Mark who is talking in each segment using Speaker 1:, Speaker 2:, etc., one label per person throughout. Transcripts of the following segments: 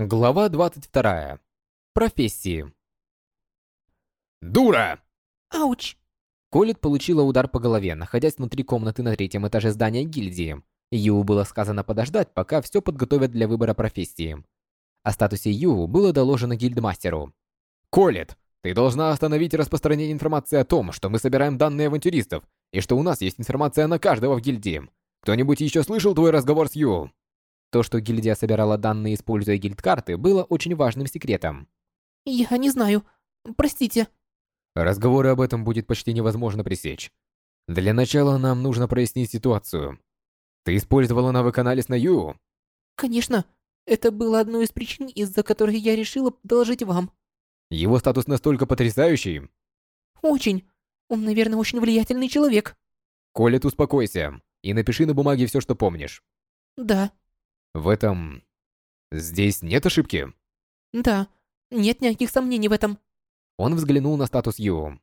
Speaker 1: Глава 22. Профессии.
Speaker 2: «Дура!»
Speaker 3: Ауч!
Speaker 1: Колет получила удар по голове, находясь внутри комнаты на третьем этаже здания гильдии. Ю было сказано подождать, пока все подготовят для выбора профессии. О статусе Ю было доложено гильдмастеру.
Speaker 2: «Колет, ты должна остановить распространение информации о том, что мы собираем данные авантюристов, и что у нас есть информация на каждого в гильдии. Кто-нибудь еще слышал твой разговор с Ю?»
Speaker 1: То, что гильдия собирала данные, используя гильдкарты, было очень важным секретом.
Speaker 3: Я не знаю. Простите.
Speaker 2: Разговоры об этом будет почти невозможно пресечь. Для начала нам нужно прояснить ситуацию. Ты использовала навык анализ на Ю?
Speaker 3: Конечно. Это было одной из причин, из-за которой я решила доложить вам.
Speaker 2: Его статус настолько потрясающий.
Speaker 3: Очень. Он, наверное, очень влиятельный человек.
Speaker 2: Колет, успокойся и напиши на бумаге все, что помнишь.
Speaker 3: Да.
Speaker 2: В этом... Здесь нет ошибки?
Speaker 3: Да. Нет никаких сомнений в этом.
Speaker 1: Он взглянул на статус Ю.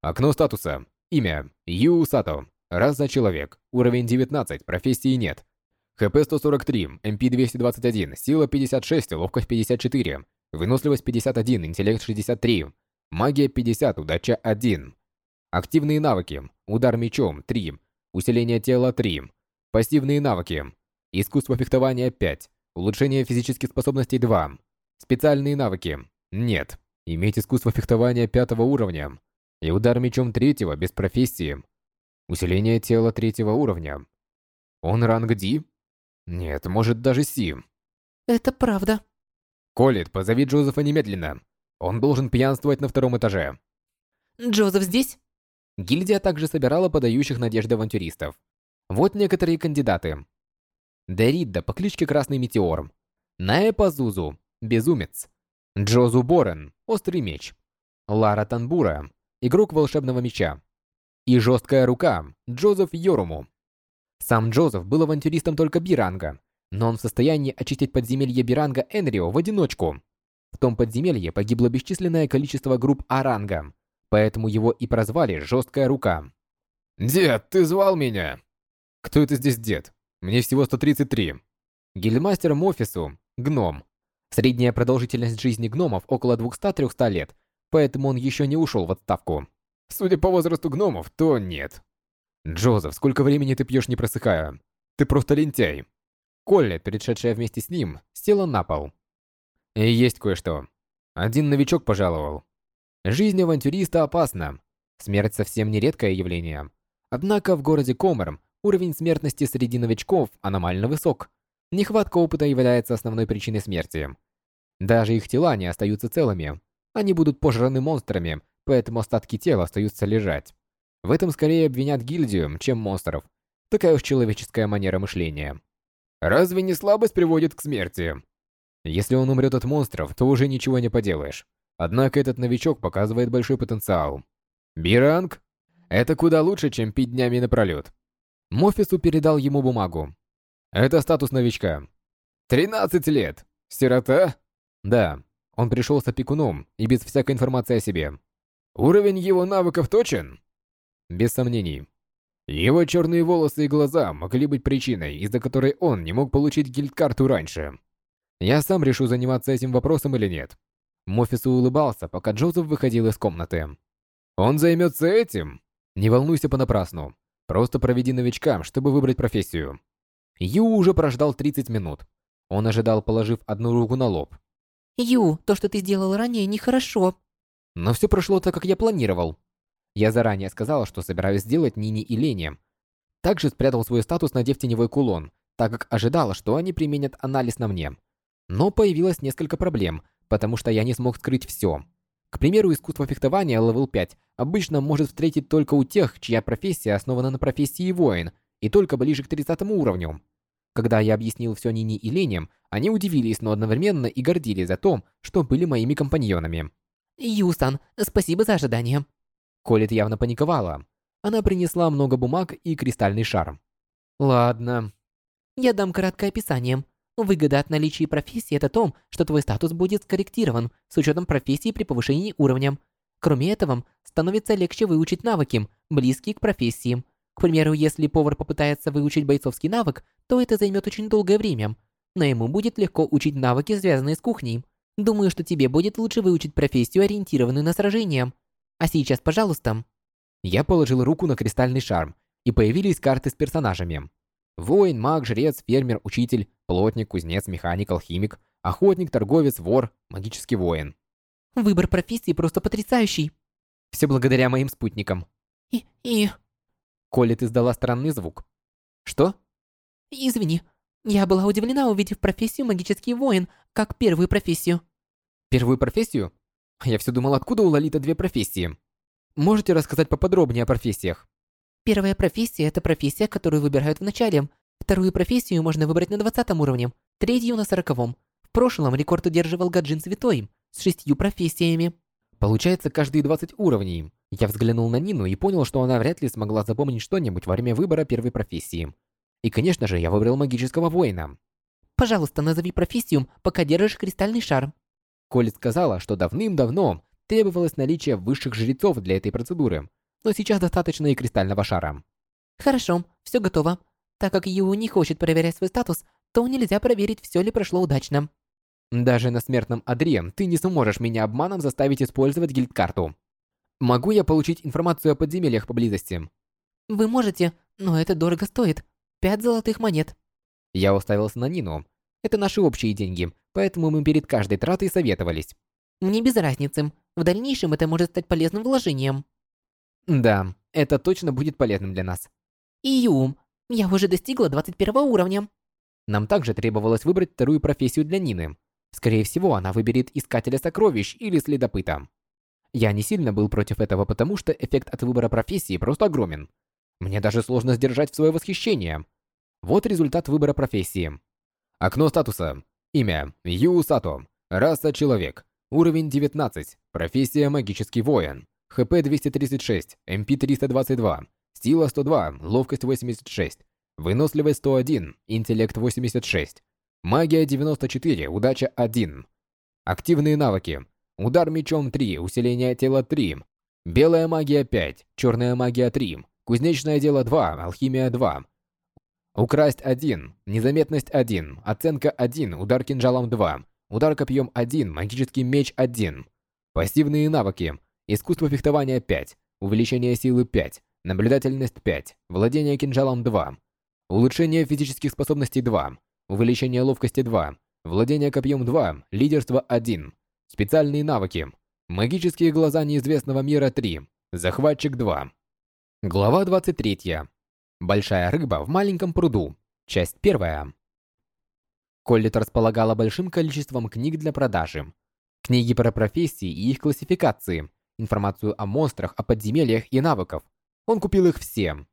Speaker 2: Окно статуса. Имя. Ю Сато. Раса человек. Уровень 19. Профессии нет. ХП 143. МП 221. Сила 56. Ловкость 54. Выносливость 51. Интеллект 63. Магия 50. Удача 1. Активные навыки. Удар мечом 3. Усиление тела 3. Пассивные навыки. Искусство фехтования 5. Улучшение физических способностей 2. Специальные навыки. Нет. Иметь искусство фехтования пятого уровня. И удар мечом третьего без профессии. Усиление тела третьего уровня. Он ранг Ди? Нет, может даже Си.
Speaker 3: Это правда.
Speaker 2: Колет, позови Джозефа немедленно. Он должен пьянствовать на втором этаже.
Speaker 3: Джозеф здесь?
Speaker 1: Гильдия также собирала подающих надежды авантюристов. Вот некоторые кандидаты. Деридда по кличке Красный Метеор, Наэ Пазузу, Безумец, Джозу Борен, Острый Меч, Лара Танбура, Игрок Волшебного Меча и Жесткая Рука, Джозеф Йоруму. Сам Джозеф был авантюристом только Биранга, но он в состоянии очистить подземелье Биранга Энрио в одиночку. В том подземелье погибло бесчисленное количество групп Аранга, поэтому его и прозвали Жесткая Рука.
Speaker 2: «Дед, ты звал меня?» «Кто это здесь дед?» Мне всего 133.
Speaker 1: Гильдмастер Мофису – гном. Средняя продолжительность жизни гномов около 200-300 лет, поэтому он еще не ушел в отставку.
Speaker 2: Судя по возрасту гномов, то нет. Джозеф, сколько времени ты пьешь не просыхая? Ты просто лентяй.
Speaker 1: Колли, перешедшая вместе с ним, села на пол.
Speaker 2: И есть кое-что. Один новичок пожаловал.
Speaker 1: Жизнь авантюриста опасна. Смерть совсем не редкое явление. Однако в городе Комер Уровень смертности среди новичков аномально высок. Нехватка опыта является основной причиной смерти. Даже их тела не остаются целыми. Они будут пожраны монстрами, поэтому остатки тела остаются лежать. В этом скорее обвинят гильдию, чем монстров. Такая уж человеческая манера мышления.
Speaker 2: Разве не слабость приводит к смерти?
Speaker 1: Если он умрет от монстров, то уже ничего не поделаешь. Однако этот новичок показывает большой потенциал.
Speaker 2: Биранг? Это куда лучше, чем пить днями напролет.
Speaker 1: Мофису передал ему бумагу.
Speaker 2: «Это статус новичка. 13 лет. Сирота?»
Speaker 1: «Да. Он пришел с опекуном и без всякой информации о себе».
Speaker 2: «Уровень его навыков точен?»
Speaker 1: «Без сомнений».
Speaker 2: Его черные волосы и глаза могли быть причиной, из-за которой он не мог получить гильдкарту раньше.
Speaker 1: Я сам решу заниматься этим вопросом или нет. Мофису улыбался, пока Джозеф выходил из комнаты.
Speaker 2: «Он займется этим?»
Speaker 1: «Не волнуйся понапрасну. Просто проведи новичкам, чтобы выбрать профессию. Ю уже прождал 30 минут. Он ожидал, положив одну руку на лоб.
Speaker 3: Ю, то, что ты сделал ранее, нехорошо.
Speaker 1: Но все прошло так, как я планировал. Я заранее сказал, что собираюсь сделать Нини и Лене. Также спрятал свой статус, надев теневой кулон, так как ожидал, что они применят анализ на мне. Но появилось несколько проблем, потому что я не смог скрыть все. К примеру, искусство фехтования level 5 обычно может встретить только у тех, чья профессия основана на профессии воин, и только ближе к 30 уровню. Когда я объяснил все Нине и Лене, они удивились, но одновременно и гордились за то, что были моими компаньонами.
Speaker 3: «Юстан, спасибо за ожидание».
Speaker 1: Колет явно паниковала. Она принесла много бумаг и кристальный шар. «Ладно».
Speaker 3: «Я дам краткое описание. Выгода от наличия профессии – это то, что твой статус будет скорректирован с учетом профессии при повышении уровня. Кроме этого, становится легче выучить навыки, близкие к профессии. К примеру, если повар попытается выучить бойцовский навык, то это займет очень долгое время. но ему будет легко учить навыки, связанные с кухней. Думаю, что тебе будет лучше выучить профессию, ориентированную на сражение. А сейчас, пожалуйста».
Speaker 1: Я положил руку на кристальный шарм, и появились карты с персонажами. Воин, маг, жрец, фермер, учитель, плотник, кузнец, механик, алхимик, охотник, торговец, вор, магический воин.
Speaker 3: Выбор профессии просто потрясающий.
Speaker 1: Все благодаря моим спутникам.
Speaker 3: И... и...
Speaker 1: Колет издала странный звук. Что?
Speaker 3: Извини, я была удивлена, увидев профессию магический воин, как первую профессию.
Speaker 1: Первую профессию? Я все думал, откуда у Лолита две профессии. Можете рассказать поподробнее о профессиях?
Speaker 3: Первая профессия – это профессия, которую выбирают в начале. Вторую профессию можно выбрать на 20 уровне, третью на 40 -м. В прошлом рекорд удерживал Гаджин Святой с шестью профессиями.
Speaker 1: Получается, каждые 20 уровней. Я взглянул на Нину и понял, что она вряд ли смогла запомнить что-нибудь во время выбора первой профессии. И, конечно же, я выбрал магического воина.
Speaker 3: Пожалуйста, назови профессию, пока держишь кристальный шар.
Speaker 1: Колет сказала, что давным-давно требовалось наличие высших жрецов для этой процедуры, но сейчас достаточно и кристального шара.
Speaker 3: Хорошо, все готово. Так как Ю не хочет проверять свой статус, то нельзя проверить, все ли прошло удачно.
Speaker 1: Даже на смертном Адре ты не сможешь меня обманом заставить использовать гильдкарту. Могу я получить информацию о подземельях поблизости?
Speaker 3: Вы можете, но это дорого стоит. Пять золотых монет.
Speaker 1: Я уставился на Нину. Это наши общие деньги, поэтому мы перед каждой тратой советовались.
Speaker 3: Мне без разницы. В дальнейшем это может стать полезным вложением.
Speaker 1: Да, это точно будет полезным для нас.
Speaker 3: Июм, я уже достигла 21 уровня.
Speaker 1: Нам также требовалось выбрать вторую профессию для Нины. Скорее всего, она выберет Искателя Сокровищ или Следопыта. Я не сильно был против этого, потому что эффект от выбора профессии просто огромен. Мне даже сложно сдержать свое восхищение. Вот результат выбора профессии. Окно статуса. Имя. Ю Сато. Раса Человек. Уровень 19. Профессия Магический Воин. ХП 236. МП 322. Сила 102. Ловкость 86. Выносливость 101. Интеллект 86. Магия 94, удача 1. Активные навыки. Удар мечом 3, усиление тела 3. Белая магия 5, черная магия 3. Кузнечное дело 2, алхимия 2. Украсть 1, незаметность 1, оценка 1, удар кинжалом 2. Удар копьем 1, магический меч 1. Пассивные навыки. Искусство фехтования 5, увеличение силы 5, наблюдательность 5, владение кинжалом 2. Улучшение физических способностей 2. Увеличение ловкости 2. Владение копьем 2. Лидерство 1. Специальные навыки. Магические глаза неизвестного мира 3. Захватчик 2. Глава 23. Большая рыба в маленьком пруду. Часть 1. Коллет располагала большим количеством книг для продажи. Книги про профессии и их классификации, информацию о монстрах, о подземельях и навыков. Он купил их все.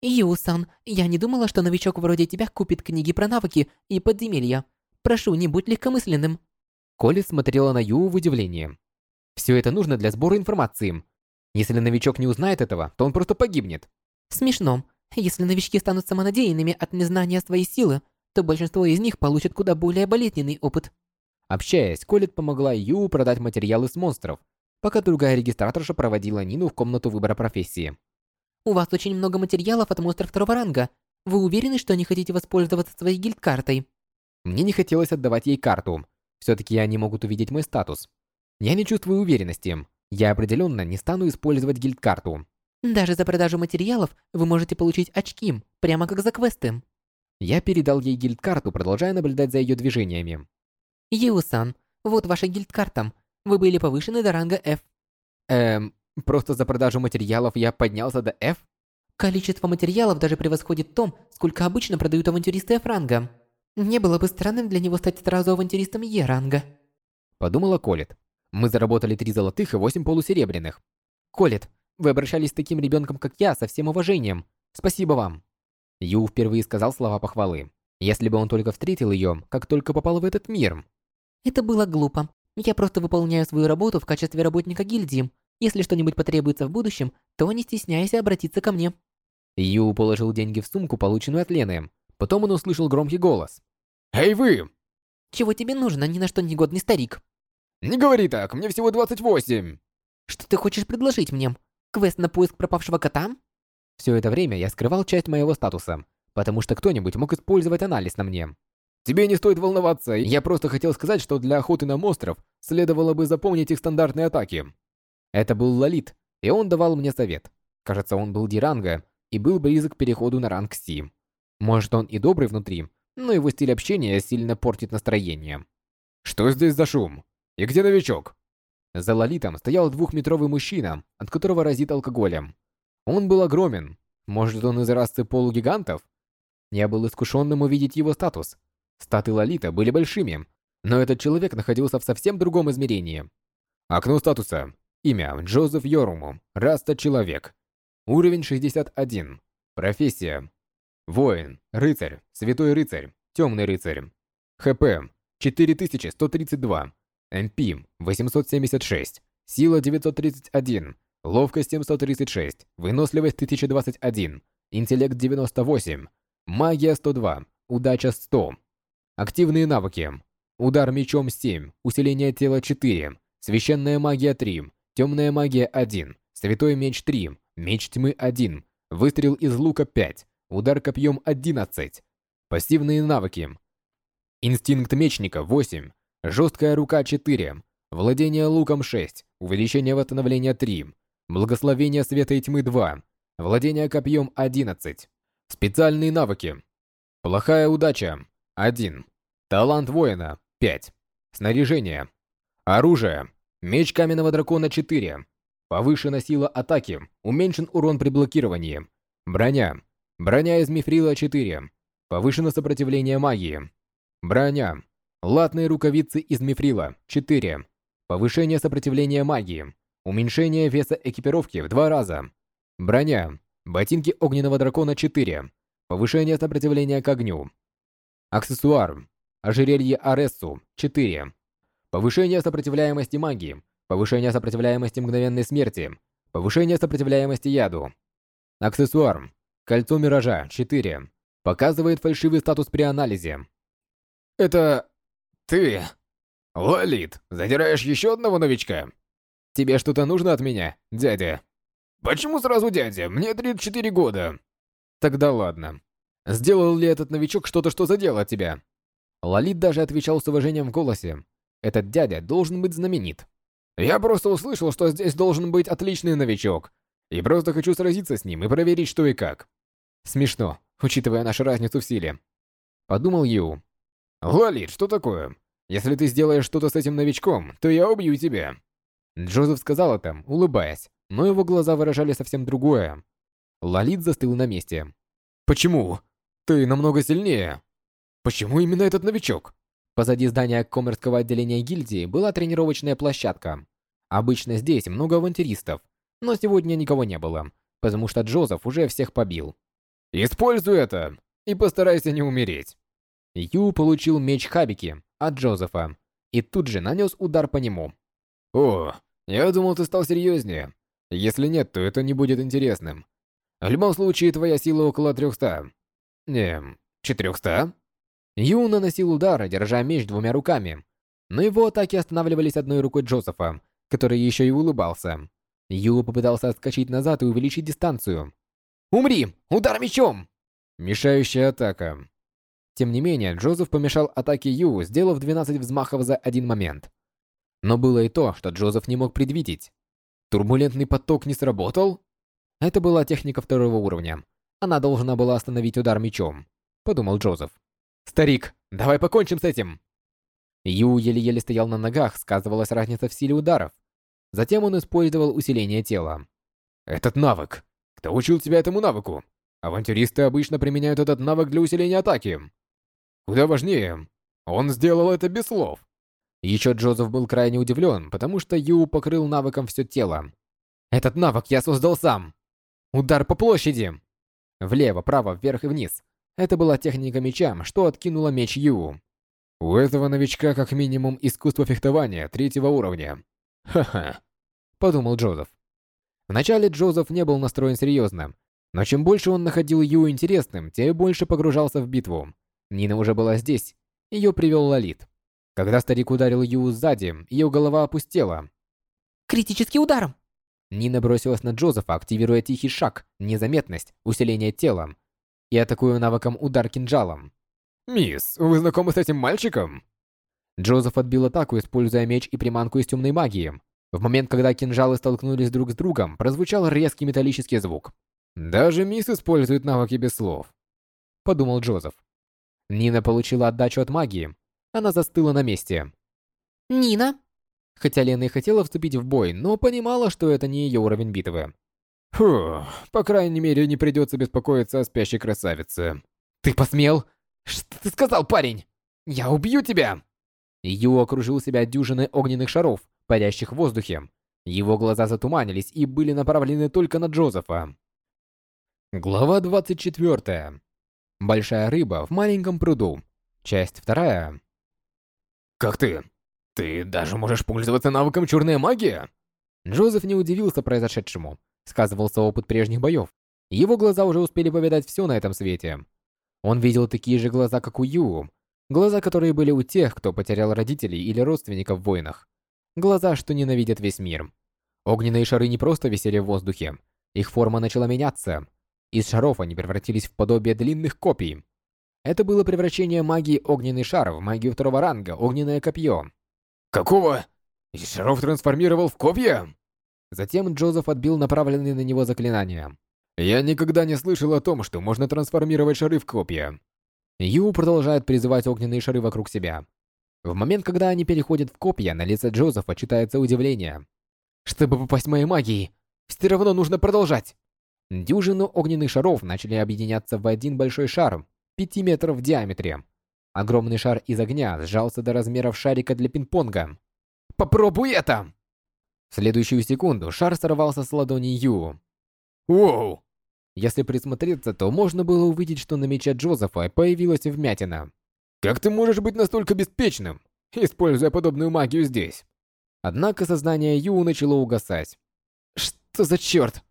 Speaker 3: Юсан, я не думала, что новичок вроде тебя купит книги про навыки и подземелья. Прошу, не будь легкомысленным.
Speaker 1: Коли смотрела на Ю в удивлении. Все это нужно для сбора информации. Если новичок не узнает этого, то он просто погибнет.
Speaker 3: Смешно. Если новички станут самонадеянными от незнания своей силы, то большинство из них получат куда более болезненный опыт.
Speaker 1: Общаясь, Колет помогла Ю продать материалы с монстров, пока другая регистраторша проводила Нину в комнату выбора профессии.
Speaker 3: У вас очень много материалов от монстров второго ранга. Вы уверены, что не хотите воспользоваться своей гильдкартой?
Speaker 1: Мне не хотелось отдавать ей карту. Все-таки они могут увидеть мой статус. Я не чувствую уверенности. Я определенно не стану использовать гильдкарту.
Speaker 3: Даже за продажу материалов вы можете получить очки, прямо как за квесты.
Speaker 1: Я передал ей гильдкарту, продолжая наблюдать за ее движениями.
Speaker 3: Юсан, вот ваша гильдкарта. Вы были повышены до ранга F.
Speaker 1: Эм, Просто за продажу материалов я поднялся до F?
Speaker 3: Количество материалов даже превосходит том, сколько обычно продают авантюристы F-ранга. Не было бы странным для него стать сразу авантюристом Е-ранга.
Speaker 1: Подумала Колет. Мы заработали три золотых и восемь полусеребряных. Колет, вы обращались с таким ребенком, как я, со всем уважением. Спасибо вам. Ю впервые сказал слова похвалы. Если бы он только встретил ее, как только попал в этот мир.
Speaker 3: Это было глупо. Я просто выполняю свою работу в качестве работника гильдии, если что-нибудь потребуется в будущем, то не стесняйся обратиться ко мне».
Speaker 1: Ю положил деньги в сумку, полученную от Лены. Потом он услышал громкий голос. «Эй вы!»
Speaker 3: «Чего тебе нужно, ни на что негодный старик?»
Speaker 1: «Не говори так, мне всего 28!»
Speaker 3: «Что ты хочешь предложить мне? Квест на поиск пропавшего кота?»
Speaker 1: Все это время я скрывал часть моего статуса, потому что кто-нибудь мог использовать анализ на мне. Тебе не стоит волноваться, я просто хотел сказать, что для охоты на монстров следовало бы запомнить их стандартные атаки. Это был Лолит, и он давал мне совет. Кажется, он был Диранга и был близок к переходу на ранг Си. Может, он и добрый внутри, но его стиль общения сильно портит настроение. Что здесь за шум? И где новичок? За Лолитом стоял двухметровый мужчина, от которого разит алкоголем. Он был огромен. Может, он из расы полугигантов? Я был искушенным увидеть его статус. Статы Лолита были большими, но этот человек находился в совсем другом измерении. Окно статуса. Имя Джозеф Йоруму. Раса человек. Уровень 61. Профессия. Воин, рыцарь, святой рыцарь, темный рыцарь. ХП 4132. МП 876. Сила 931. Ловкость 736. Выносливость 1021. Интеллект 98. Магия 102. Удача 100. Активные навыки. Удар мечом 7, усиление тела 4, священная магия 3, темная магия 1, святой меч 3, меч тьмы 1, выстрел из лука 5, удар копьем 11. Пассивные навыки. Инстинкт мечника 8, жесткая рука 4, владение луком 6, увеличение восстановления 3, благословение света и тьмы 2, владение копьем 11. Специальные навыки. Плохая удача 1. Талант воина 5. Снаряжение. Оружие. Меч каменного дракона 4. Повышена сила атаки. Уменьшен урон при блокировании. Броня. Броня из мифрила 4. Повышено сопротивление магии. Броня. Латные рукавицы из мифрила 4. Повышение сопротивления магии. Уменьшение веса экипировки в два раза. Броня. Ботинки огненного дракона 4. Повышение сопротивления к огню. Аксессуар. Ожерелье Арессу 4. Повышение сопротивляемости магии. Повышение сопротивляемости мгновенной смерти. Повышение сопротивляемости яду. Аксессуар. Кольцо Миража 4. Показывает фальшивый статус при анализе.
Speaker 2: Это... ты... Лолит, задираешь еще одного новичка?
Speaker 1: Тебе что-то нужно от меня, дядя?
Speaker 2: Почему сразу дядя? Мне 34 года.
Speaker 1: Тогда ладно. Сделал ли этот новичок что-то, что задело тебя? Лолит даже отвечал с уважением в голосе. Этот дядя должен быть знаменит. Я просто услышал, что здесь должен быть отличный новичок. И просто хочу сразиться с ним и проверить, что и как. Смешно, учитывая нашу разницу в силе. Подумал Ю.
Speaker 2: Лолит, что такое? Если ты сделаешь что-то с этим новичком, то я убью тебя.
Speaker 1: Джозеф сказал это, улыбаясь, но его глаза выражали совсем другое. Лолит застыл на месте.
Speaker 2: Почему? Ты намного сильнее. Почему именно этот новичок?
Speaker 1: Позади здания коммерческого отделения гильдии была тренировочная площадка. Обычно здесь много авантюристов, но сегодня никого не было, потому что Джозеф уже всех побил.
Speaker 2: «Используй это и постарайся не умереть».
Speaker 1: Ю получил меч Хабики от Джозефа и тут же нанес удар по нему.
Speaker 2: «О, я думал, ты стал серьезнее. Если нет, то это не будет интересным. В любом случае, твоя сила около 300. Не, 400?»
Speaker 1: Ю наносил удары, держа меч двумя руками, но его атаки останавливались одной рукой Джозефа, который еще и улыбался. Ю попытался отскочить назад и увеличить дистанцию. «Умри! Удар мечом!» Мешающая атака. Тем не менее, Джозеф помешал атаке Ю, сделав 12 взмахов за один момент. Но было и то, что Джозеф не мог предвидеть. Турбулентный поток не сработал? Это была техника второго уровня. Она должна была остановить удар мечом, подумал Джозеф. «Старик, давай покончим с этим!» Ю еле-еле стоял на ногах, сказывалась разница в силе ударов. Затем он использовал усиление тела.
Speaker 2: «Этот навык! Кто учил тебя этому навыку? Авантюристы обычно применяют этот навык для усиления атаки. Куда важнее, он сделал это без слов».
Speaker 1: Еще Джозеф был крайне удивлен, потому что Ю покрыл навыком все тело. «Этот навык я создал сам! Удар по площади!» Влево, право, вверх и вниз. Это была техника меча, что откинула меч Ю.
Speaker 2: У этого новичка как минимум искусство фехтования третьего уровня. Ха-ха,
Speaker 1: подумал Джозеф. Вначале Джозеф не был настроен серьезно, но чем больше он находил Ю интересным, тем больше погружался в битву. Нина уже была здесь. Ее привел Лолит. Когда старик ударил Ю сзади, ее голова опустела.
Speaker 3: «Критический удар!»
Speaker 1: Нина бросилась на Джозефа, активируя тихий шаг, незаметность, усиление тела, и атакую навыком удар кинжалом.
Speaker 2: «Мисс, вы знакомы с этим мальчиком?»
Speaker 1: Джозеф отбил атаку, используя меч и приманку из темной магии. В момент, когда кинжалы столкнулись друг с другом, прозвучал резкий металлический звук.
Speaker 2: «Даже мисс использует навыки без слов», —
Speaker 1: подумал Джозеф. Нина получила отдачу от магии. Она застыла на месте.
Speaker 3: «Нина?»
Speaker 1: Хотя Лена и хотела вступить в бой, но понимала, что это не ее уровень битвы.
Speaker 2: Фу, по крайней мере, не придется беспокоиться о спящей красавице.
Speaker 1: «Ты посмел? Что ты сказал, парень? Я убью тебя!» Ю окружил себя дюжиной огненных шаров, парящих в воздухе. Его глаза затуманились и были направлены только на Джозефа. Глава 24. Большая рыба в маленьком пруду. Часть вторая.
Speaker 2: «Как ты? Ты даже можешь пользоваться навыком черная магия?»
Speaker 1: Джозеф не удивился произошедшему. Сказывался опыт прежних боев. Его глаза уже успели повидать все на этом свете. Он видел такие же глаза, как у Ю, глаза, которые были у тех, кто потерял родителей или родственников в войнах. Глаза, что ненавидят весь мир. Огненные шары не просто висели в воздухе. Их форма начала меняться. Из шаров они превратились в подобие длинных копий. Это было превращение магии огненный шар в магию второго ранга, огненное копье.
Speaker 2: «Какого? Из шаров трансформировал в копья?»
Speaker 1: Затем Джозеф отбил направленные на него заклинания.
Speaker 2: «Я никогда не слышал о том, что можно трансформировать шары в копья».
Speaker 1: Ю продолжает призывать огненные шары вокруг себя. В момент, когда они переходят в копья, на лице Джозефа читается удивление. «Чтобы попасть моей магией, все равно нужно продолжать!» Дюжину огненных шаров начали объединяться в один большой шар, 5 метров в диаметре. Огромный шар из огня сжался до размеров шарика для пинг-понга. «Попробуй это!» В следующую секунду шар сорвался с ладони Ю.
Speaker 2: «Воу!»
Speaker 1: Если присмотреться, то можно было увидеть, что на мече Джозефа появилась вмятина.
Speaker 2: «Как ты можешь быть настолько беспечным, используя подобную магию здесь?»
Speaker 1: Однако сознание Ю начало угасать. «Что за черт?»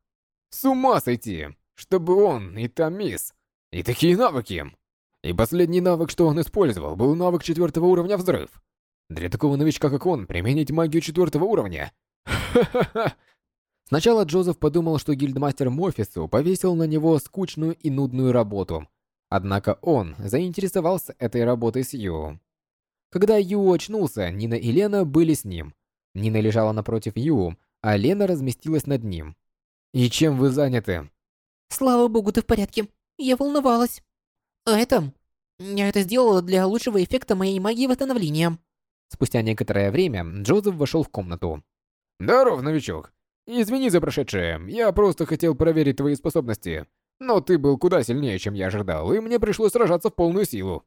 Speaker 2: «С ума сойти! Чтобы он и та и такие навыки!» И последний навык, что он использовал, был навык четвертого уровня взрыв. Для такого новичка, как он, применить магию четвертого уровня
Speaker 1: Сначала Джозеф подумал, что гильдмастер Мофису повесил на него скучную и нудную работу. Однако он заинтересовался этой работой с Ю. Когда Ю очнулся, Нина и Лена были с ним. Нина лежала напротив Ю, а Лена разместилась над ним. «И чем вы заняты?»
Speaker 3: «Слава богу, ты в порядке. Я волновалась. А это... Я это сделала для лучшего эффекта моей магии восстановления».
Speaker 1: Спустя некоторое время Джозеф вошел в комнату.
Speaker 2: «Здоров, новичок. Извини за прошедшее. Я просто хотел проверить твои способности. Но ты был куда сильнее, чем я ожидал, и мне пришлось сражаться в полную силу».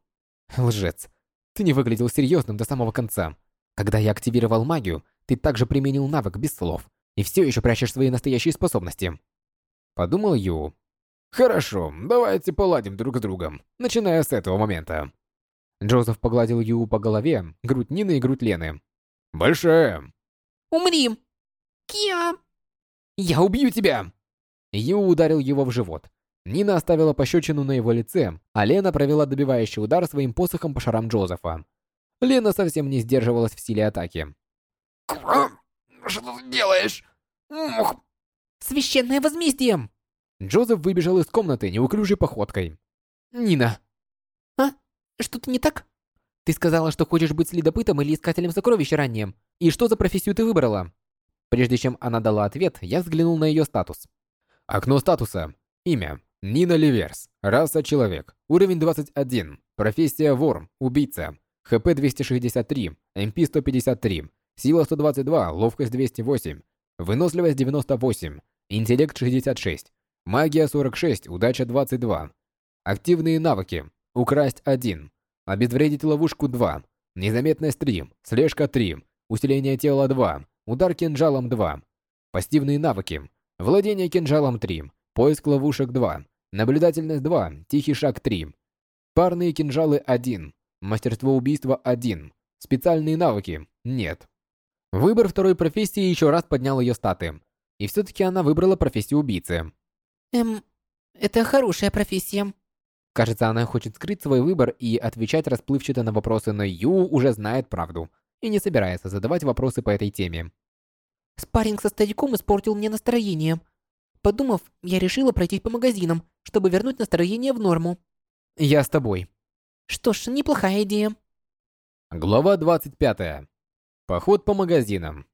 Speaker 1: «Лжец. Ты не выглядел серьезным до самого конца. Когда я активировал магию, ты также применил навык без слов, и все еще прячешь свои настоящие способности». Подумал Ю.
Speaker 2: «Хорошо, давайте поладим друг с другом, начиная с этого момента».
Speaker 1: Джозеф погладил Ю по голове, грудь Нины и грудь Лены.
Speaker 2: «Большая,
Speaker 3: Умри! Кия!
Speaker 1: Я убью тебя!» Ю ударил его в живот. Нина оставила пощечину на его лице, а Лена провела добивающий удар своим посохом по шарам Джозефа. Лена совсем не сдерживалась в силе атаки.
Speaker 2: Что ты делаешь? Мух.
Speaker 3: Священное возмездие!
Speaker 1: Джозеф выбежал из комнаты неуклюжей походкой. «Нина!»
Speaker 3: «А? Что-то не так?»
Speaker 1: Ты сказала, что хочешь быть следопытом или искателем сокровищ ранее. И что за профессию ты выбрала? Прежде чем она дала ответ, я взглянул на ее статус.
Speaker 2: Окно статуса. Имя. Нина Ливерс. Раса человек. Уровень 21. Профессия вор. Убийца. ХП 263. МП 153. Сила 122. Ловкость 208. Выносливость 98. Интеллект 66. Магия 46. Удача 22. Активные навыки. Украсть 1. Обезвредить ловушку 2. Незаметность 3. Слежка 3. Усиление тела 2. Удар кинжалом 2. Пассивные навыки. Владение кинжалом 3. Поиск ловушек 2. Наблюдательность 2. Тихий шаг 3. Парные кинжалы 1. Мастерство убийства 1. Специальные навыки. Нет.
Speaker 1: Выбор второй профессии еще раз поднял ее статы. И все-таки она выбрала профессию убийцы.
Speaker 3: Эм, это хорошая профессия.
Speaker 1: Кажется, она хочет скрыть свой выбор и отвечать расплывчато на вопросы, но Ю уже знает правду и не собирается задавать вопросы по этой теме.
Speaker 3: Спарринг со стариком испортил мне настроение. Подумав, я решила пройтись по магазинам, чтобы вернуть настроение в норму.
Speaker 1: Я с тобой.
Speaker 3: Что ж, неплохая идея.
Speaker 1: Глава 25. Поход по магазинам.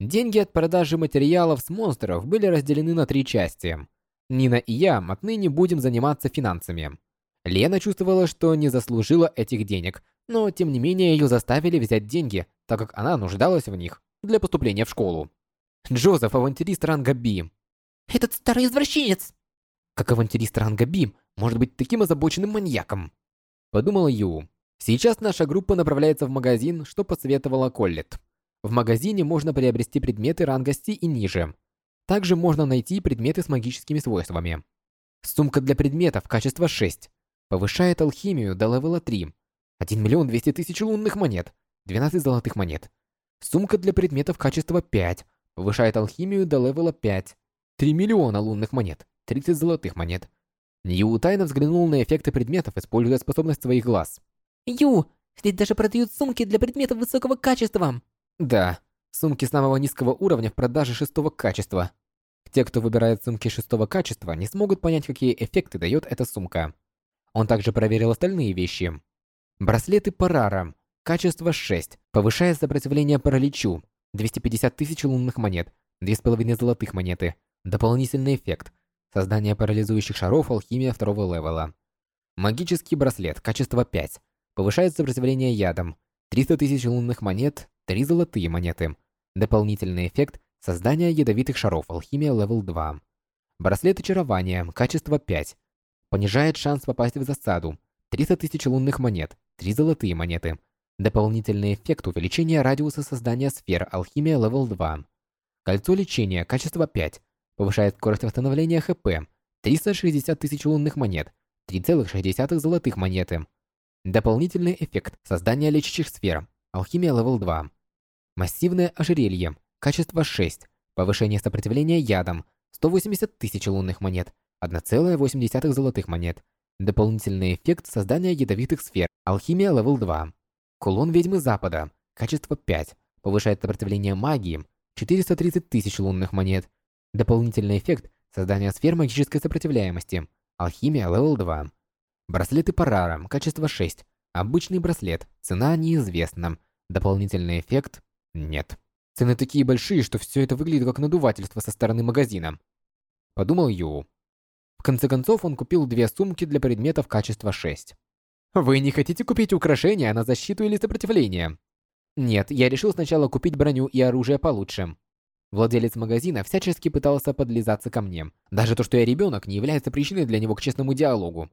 Speaker 1: Деньги от продажи материалов с монстров были разделены на три части. Нина и я отныне будем заниматься финансами. Лена чувствовала, что не заслужила этих денег, но тем не менее ее заставили взять деньги, так как она нуждалась в них для поступления в школу. Джозеф – авантюрист ранга Би.
Speaker 3: Этот старый извращенец!
Speaker 1: Как авантюрист ранга Би может быть таким озабоченным маньяком? Подумала Ю. Сейчас наша группа направляется в магазин, что посоветовала Коллет. В магазине можно приобрести предметы ранга Си и ниже. Также можно найти предметы с магическими свойствами. Сумка для предметов качества 6. Повышает алхимию до левела 3. 1 миллион 200 тысяч лунных монет. 12 золотых монет. Сумка для предметов качества 5. Повышает алхимию до левела 5. 3 миллиона лунных монет. 30 золотых монет. Ю тайно взглянул на эффекты предметов, используя способность своих глаз.
Speaker 3: Ю, здесь даже продают сумки для предметов высокого качества.
Speaker 1: Да, сумки самого низкого уровня в продаже шестого качества. Те, кто выбирает сумки шестого качества, не смогут понять, какие эффекты дает эта сумка. Он также проверил остальные вещи. Браслеты Парара. Качество 6. Повышает сопротивление параличу. 250 тысяч лунных монет. 2,5 золотых монеты. Дополнительный эффект. Создание парализующих шаров алхимия второго левела. Магический браслет. Качество 5. Повышает сопротивление ядам. 300 тысяч лунных монет. 3 золотые монеты. Дополнительный эффект создания ядовитых шаров, алхимия level 2. Браслет очарования, качество 5. Понижает шанс попасть в засаду. 300 тысяч лунных монет, 3 золотые монеты. Дополнительный эффект увеличения радиуса создания сфер, алхимия level 2. Кольцо лечения, качество 5. Повышает скорость восстановления ХП. 360 тысяч лунных монет, 3,6 золотых монеты. Дополнительный эффект создания лечащих сфер, Алхимия level 2. Массивное ожерелье. Качество 6. Повышение сопротивления ядам. 180 тысяч лунных монет. 1,8 золотых монет. Дополнительный эффект создания ядовитых сфер. Алхимия level 2. Кулон ведьмы Запада. Качество 5. Повышает сопротивление магии. 430 тысяч лунных монет. Дополнительный эффект создания сфер магической сопротивляемости. Алхимия level 2. Браслеты Парара. Качество 6. Обычный браслет. Цена неизвестна. Дополнительный эффект нет. Цены такие большие, что все это выглядит как надувательство со стороны магазина. Подумал Ю. В конце концов, он купил две сумки для предметов качества 6. Вы не хотите купить украшения на защиту или сопротивление? Нет, я решил сначала купить броню и оружие получше. Владелец магазина всячески пытался подлизаться ко мне. Даже то, что я ребенок, не является причиной для него к честному диалогу.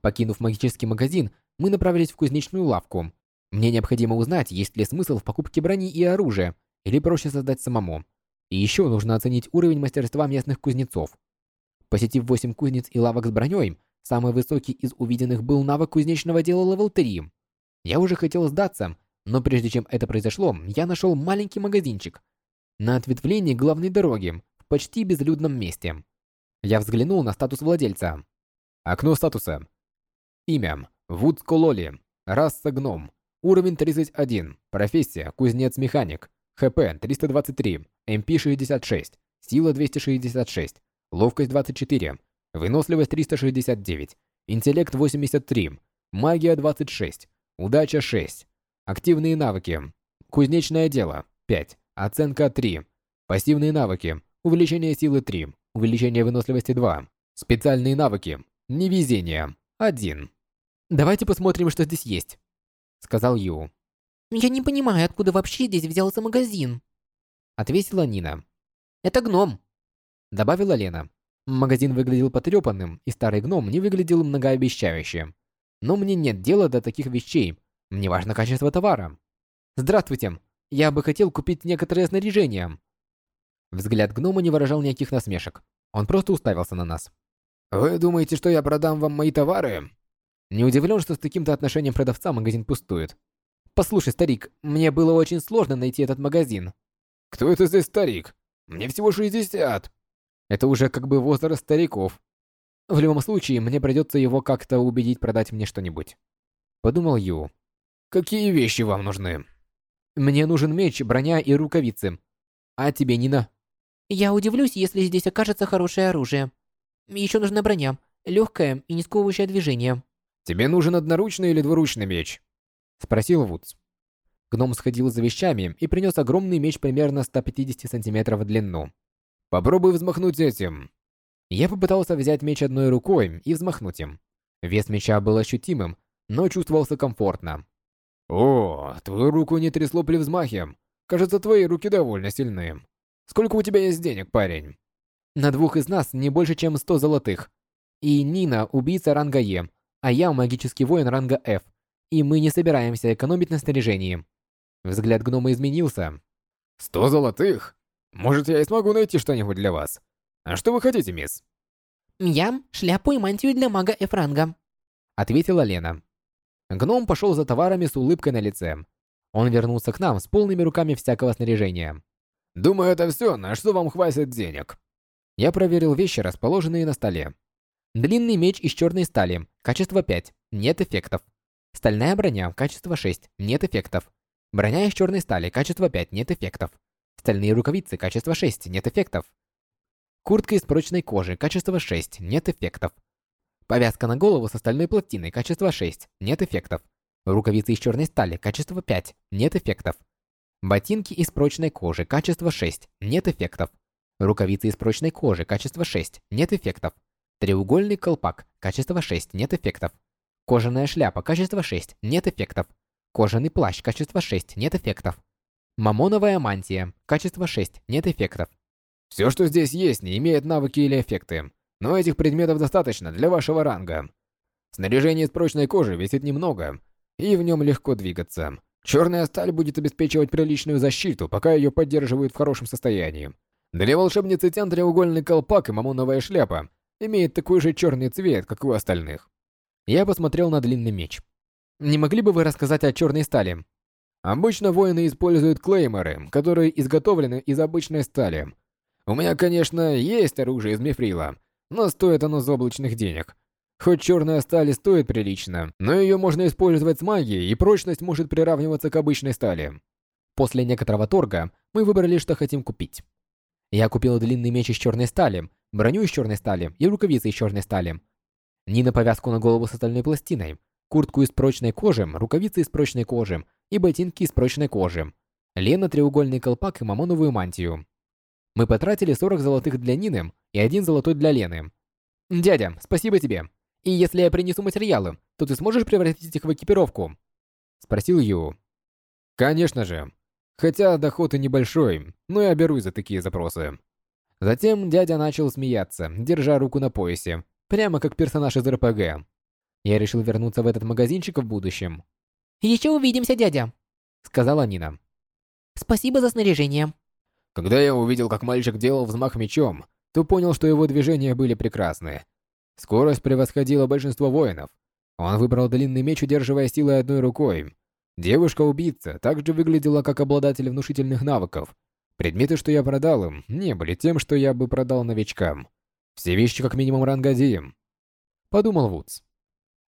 Speaker 1: Покинув магический магазин, мы направились в кузнечную лавку. Мне необходимо узнать, есть ли смысл в покупке брони и оружия, или проще создать самому. И еще нужно оценить уровень мастерства местных кузнецов. Посетив 8 кузниц и лавок с броней, самый высокий из увиденных был навык кузнечного дела level 3. Я уже хотел сдаться, но прежде чем это произошло, я нашел маленький магазинчик на ответвлении главной дороги в почти безлюдном месте. Я взглянул на статус владельца. Окно статуса. Имя. Вуд Кололи. Раса гном. Уровень 31. Профессия кузнец-механик. ХП 323. МП 66. Сила 266. Ловкость 24. Выносливость 369. Интеллект 83. Магия 26. Удача 6. Активные навыки. Кузнечное дело 5. Оценка 3. Пассивные навыки. Увеличение силы 3. Увеличение выносливости 2. Специальные навыки. Невезение 1. «Давайте посмотрим, что здесь есть», — сказал Ю.
Speaker 3: «Я не понимаю, откуда вообще здесь взялся магазин», —
Speaker 1: ответила Нина.
Speaker 3: «Это гном», —
Speaker 1: добавила Лена. Магазин выглядел потрепанным, и старый гном не выглядел многообещающе. Но мне нет дела до таких вещей. Мне важно качество товара. «Здравствуйте. Я бы хотел купить некоторое снаряжение». Взгляд гнома не выражал никаких насмешек. Он просто уставился на нас. «Вы думаете, что я продам вам мои товары?» Не удивлен, что с таким-то отношением продавца магазин пустует. Послушай, старик, мне было очень сложно найти этот магазин. Кто это здесь старик? Мне всего 60. Это уже как бы возраст стариков. В любом случае, мне придется его как-то убедить продать мне что-нибудь. Подумал Ю. Какие вещи вам нужны? Мне нужен меч, броня и рукавицы. А тебе, Нина?
Speaker 3: Я удивлюсь, если здесь окажется хорошее оружие. Еще нужна броня, легкое и не сковывающее движение.
Speaker 2: «Тебе нужен одноручный или двуручный меч?» — спросил Вудс.
Speaker 1: Гном сходил за вещами и принес огромный меч примерно 150 сантиметров в длину.
Speaker 2: «Попробуй взмахнуть этим».
Speaker 1: Я попытался взять меч одной рукой и взмахнуть им. Вес меча был ощутимым, но чувствовался комфортно.
Speaker 2: «О, твою руку не трясло при взмахе. Кажется, твои руки довольно сильные. Сколько у тебя есть денег, парень?»
Speaker 1: «На двух из нас не больше, чем 100 золотых. И Нина – убийца ранга Е, а я – магический воин ранга F. И мы не собираемся экономить на снаряжении». Взгляд гнома изменился.
Speaker 2: «Сто золотых? Может, я и смогу найти что-нибудь для вас. А что вы хотите, мисс?»
Speaker 3: «Я – шляпу и мантию для мага F-ранга», –
Speaker 1: ответила Лена. Гном пошел за товарами с улыбкой на лице. Он вернулся к нам с полными руками всякого снаряжения.
Speaker 2: «Думаю, это все, на что вам хватит денег».
Speaker 1: Я проверил вещи, расположенные на столе. Длинный меч из черной стали, качество 5, нет эффектов. Стальная броня, качество 6, нет эффектов. Броня из черной стали, качество 5, нет эффектов. Стальные рукавицы, качество 6, нет эффектов. Куртка из прочной кожи, качество 6, нет эффектов. Повязка на голову со стальной пластиной, качество 6, нет эффектов. Рукавицы из черной стали, качество 5, нет эффектов. Ботинки из прочной кожи, качество 6, нет эффектов. Рукавицы из прочной кожи, качество 6, нет эффектов. Треугольный колпак, качество 6, нет эффектов. Кожаная шляпа, качество 6, нет эффектов. Кожаный плащ, качество 6, нет эффектов. Мамоновая мантия, качество 6, нет эффектов.
Speaker 2: Все, что здесь есть, не имеет навыки или эффекты. Но этих предметов достаточно для вашего ранга. Снаряжение из прочной кожи весит немного, и в нем легко двигаться. Черная сталь будет обеспечивать приличную защиту, пока ее поддерживают в хорошем состоянии. Для волшебницы Тян треугольный колпак и мамоновая шляпа имеет такой же черный цвет, как у остальных.
Speaker 1: Я посмотрел на длинный меч. Не могли бы вы рассказать о черной стали?
Speaker 2: Обычно воины используют клейморы, которые изготовлены из обычной стали. У меня, конечно, есть оружие из мифрила, но стоит оно заоблачных денег. Хоть черная сталь стоит прилично, но ее можно использовать с магией, и прочность может приравниваться к обычной стали.
Speaker 1: После некоторого торга мы выбрали, что хотим купить. Я купил длинный меч из черной стали, броню из черной стали и рукавицы из черной стали. Нина повязку на голову с стальной пластиной, куртку из прочной кожи, рукавицы из прочной кожи и ботинки из прочной кожи. Лена треугольный колпак и мамоновую мантию. Мы потратили 40 золотых для Нины и один золотой для Лены. «Дядя, спасибо тебе. И если я принесу материалы, то ты сможешь превратить их в экипировку?» Спросил Ю.
Speaker 2: «Конечно же. Хотя доход и небольшой, но я берусь за такие запросы».
Speaker 1: Затем дядя начал смеяться, держа руку на поясе, прямо как персонаж из РПГ. Я решил вернуться в этот магазинчик в будущем.
Speaker 3: «Еще увидимся, дядя», —
Speaker 1: сказала Нина.
Speaker 3: «Спасибо за снаряжение».
Speaker 2: Когда я увидел, как мальчик делал взмах мечом, то понял, что его движения были прекрасны. Скорость превосходила большинство воинов. Он выбрал длинный меч, удерживая силой одной рукой. Девушка-убийца также выглядела как обладатель внушительных навыков. Предметы, что я продал им, не были тем, что я бы продал новичкам. Все вещи как минимум ранга Дием. Подумал Вудс.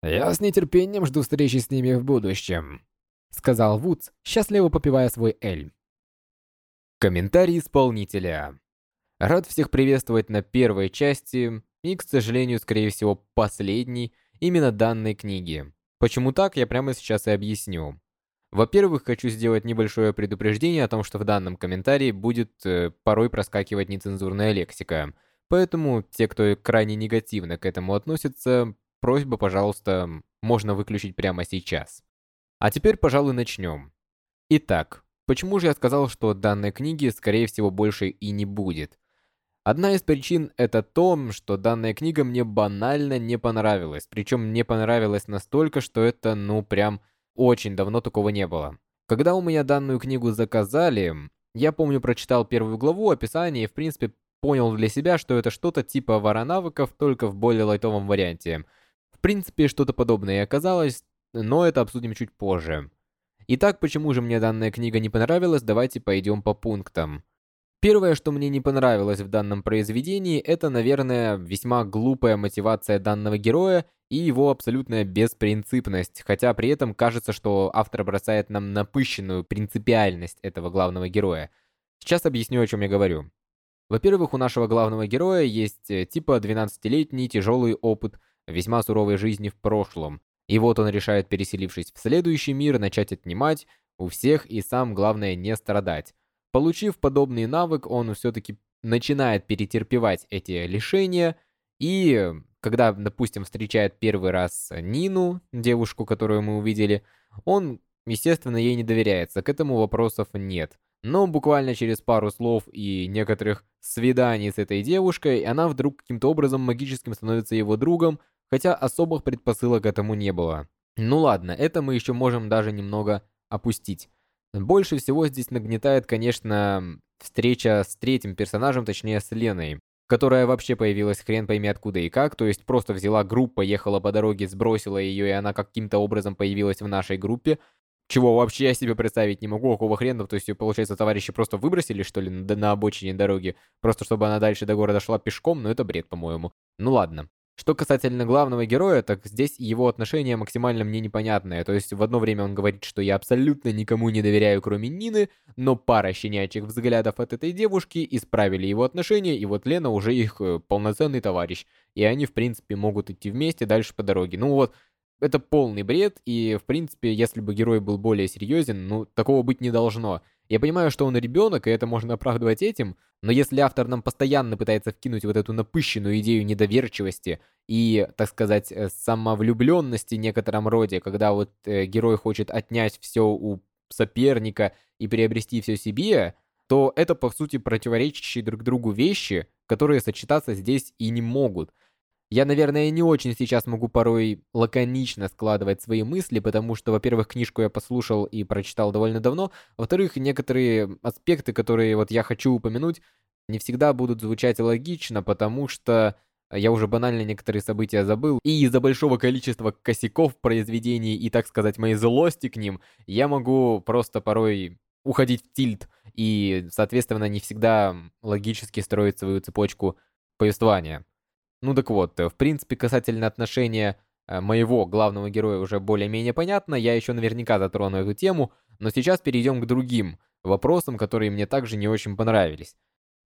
Speaker 2: Я с нетерпением жду встречи с ними в будущем. Сказал Вудс, счастливо попивая свой эль.
Speaker 1: Комментарий исполнителя. Рад всех приветствовать на первой части и, к сожалению, скорее всего, последней именно данной книги. Почему так, я прямо сейчас и объясню. Во-первых, хочу сделать небольшое предупреждение о том, что в данном комментарии будет э, порой проскакивать нецензурная лексика. Поэтому те, кто крайне негативно к этому относится, просьба, пожалуйста, можно выключить прямо сейчас. А теперь, пожалуй, начнем. Итак, Почему же я сказал, что данной книги, скорее всего, больше и не будет? Одна из причин это то, что данная книга мне банально не понравилась. Причем не понравилась настолько, что это, ну, прям очень давно такого не было. Когда у меня данную книгу заказали, я помню, прочитал первую главу, описание и, в принципе, понял для себя, что это что-то типа вора навыков, только в более лайтовом варианте. Принципе, что-то подобное и оказалось, но это обсудим чуть позже. Итак, почему же мне данная книга не понравилась, давайте пойдем по пунктам. Первое, что мне не понравилось в данном произведении, это, наверное, весьма глупая мотивация данного героя и его абсолютная беспринципность, хотя при этом кажется, что автор бросает нам напыщенную принципиальность этого главного героя. Сейчас объясню, о чем я говорю. Во-первых, у нашего главного героя есть э, типа 12-летний тяжелый опыт весьма суровой жизни в прошлом, И вот он решает, переселившись в следующий мир, начать отнимать у всех и сам, главное, не страдать. Получив подобный навык, он все-таки начинает перетерпевать эти лишения, и когда, допустим, встречает первый раз Нину, девушку, которую мы увидели, он, естественно, ей не доверяется, к этому вопросов нет. Но буквально через пару слов и некоторых свиданий с этой девушкой, она вдруг каким-то образом магическим становится его другом, хотя особых предпосылок этому не было. Ну ладно, это мы еще можем даже немного опустить. Больше всего здесь нагнетает, конечно, встреча с третьим персонажем, точнее с Леной, которая вообще появилась хрен пойми откуда и как, то есть просто взяла группу, ехала по дороге, сбросила ее, и она каким-то образом появилась в нашей группе, чего вообще я себе представить не могу, какого хрена, то есть получается, товарищи просто выбросили, что ли, на, на обочине дороги, просто чтобы она дальше до города шла пешком, но это бред, по-моему. Ну ладно. Что касательно главного героя, так здесь его отношение максимально мне непонятное. То есть в одно время он говорит, что я абсолютно никому не доверяю, кроме Нины, но пара щенячьих взглядов от этой девушки исправили его отношения, и вот Лена уже их э, полноценный товарищ. И они, в принципе, могут идти вместе дальше по дороге. Ну вот, это полный бред, и, в принципе, если бы герой был более серьезен, ну, такого быть не должно. Я понимаю, что он ребенок, и это можно оправдывать этим, но если автор нам постоянно пытается вкинуть вот эту напыщенную идею недоверчивости и, так сказать, э, самовлюбленности в некотором роде, когда вот э, герой хочет отнять все у соперника и приобрести все себе, то это, по сути, противоречащие друг другу вещи, которые сочетаться здесь и не могут. Я, наверное, не очень сейчас могу порой лаконично складывать свои мысли, потому что, во-первых, книжку я послушал и прочитал довольно давно, во-вторых, некоторые аспекты, которые вот я хочу упомянуть, не всегда будут звучать логично, потому что я уже банально некоторые события забыл, и из-за большого количества косяков в произведении и, так сказать, моей злости к ним, я могу просто порой уходить в тильт и, соответственно, не всегда логически строить свою цепочку повествования. Ну так вот, э, в принципе, касательно отношения э, моего главного героя уже более-менее понятно, я еще наверняка затрону эту тему, но сейчас перейдем к другим вопросам, которые мне также не очень понравились.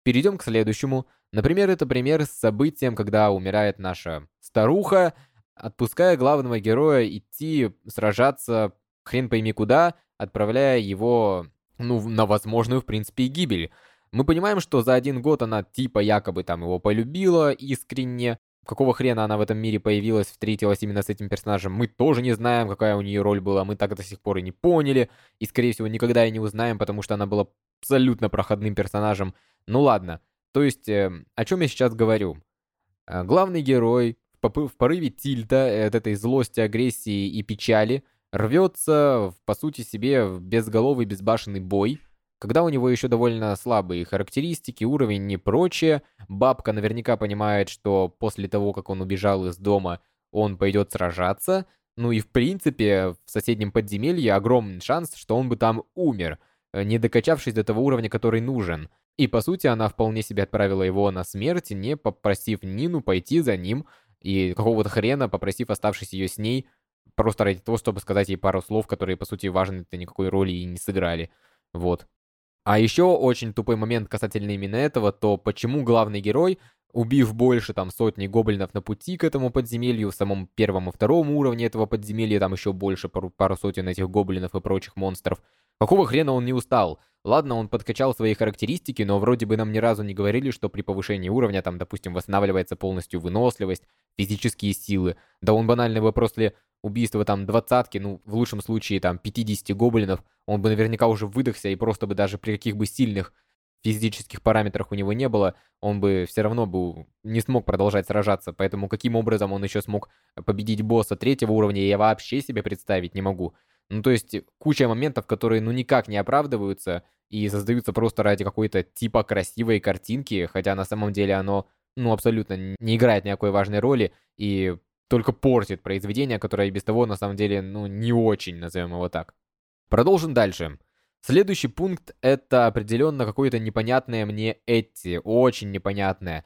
Speaker 1: Перейдем к следующему. Например, это пример с событием, когда умирает наша старуха, отпуская главного героя идти сражаться хрен пойми куда, отправляя его, ну, на возможную, в принципе, гибель. Мы понимаем, что за один год она типа якобы там его полюбила искренне. Какого хрена она в этом мире появилась, встретилась именно с этим персонажем, мы тоже не знаем, какая у нее роль была, мы так до сих пор и не поняли, и, скорее всего, никогда и не узнаем, потому что она была абсолютно проходным персонажем. Ну ладно, то есть, э, о чем я сейчас говорю? Э, главный герой в порыве тильта, э, от этой злости, агрессии и печали, рвется, по сути себе, в безголовый, безбашенный бой, когда у него еще довольно слабые характеристики, уровень и прочее, бабка наверняка понимает, что после того, как он убежал из дома, он пойдет сражаться. Ну и в принципе, в соседнем подземелье огромный шанс, что он бы там умер, э, не докачавшись до того уровня, который нужен. И по сути, она вполне себе отправила его на смерть, не попросив Нину пойти за ним, и какого-то хрена попросив оставшись ее с ней, просто ради того, чтобы сказать ей пару слов, которые, по сути, важны-то никакой роли и не сыграли. Вот. А еще очень тупой момент касательно именно этого, то почему главный герой, убив больше там сотни гоблинов на пути к этому подземелью, в самом первом и втором уровне этого подземелья, там еще больше пару, пару сотен этих гоблинов и прочих монстров, какого хрена он не устал? Ладно, он подкачал свои характеристики, но вроде бы нам ни разу не говорили, что при повышении уровня там, допустим, восстанавливается полностью выносливость, физические силы. Да он банально бы после убийства там двадцатки, ну, в лучшем случае там 50 гоблинов, он бы наверняка уже выдохся, и просто бы даже при каких бы сильных физических параметрах у него не было, он бы все равно бы не смог продолжать сражаться. Поэтому каким образом он еще смог победить босса третьего уровня, я вообще себе представить не могу. Ну, то есть, куча моментов, которые, ну, никак не оправдываются и создаются просто ради какой-то типа красивой картинки, хотя на самом деле оно, ну, абсолютно не играет никакой важной роли, и только портит произведение, которое и без того, на самом деле, ну, не очень, назовем его так. Продолжим дальше. Следующий пункт — это определенно какое-то непонятное мне эти, очень непонятное.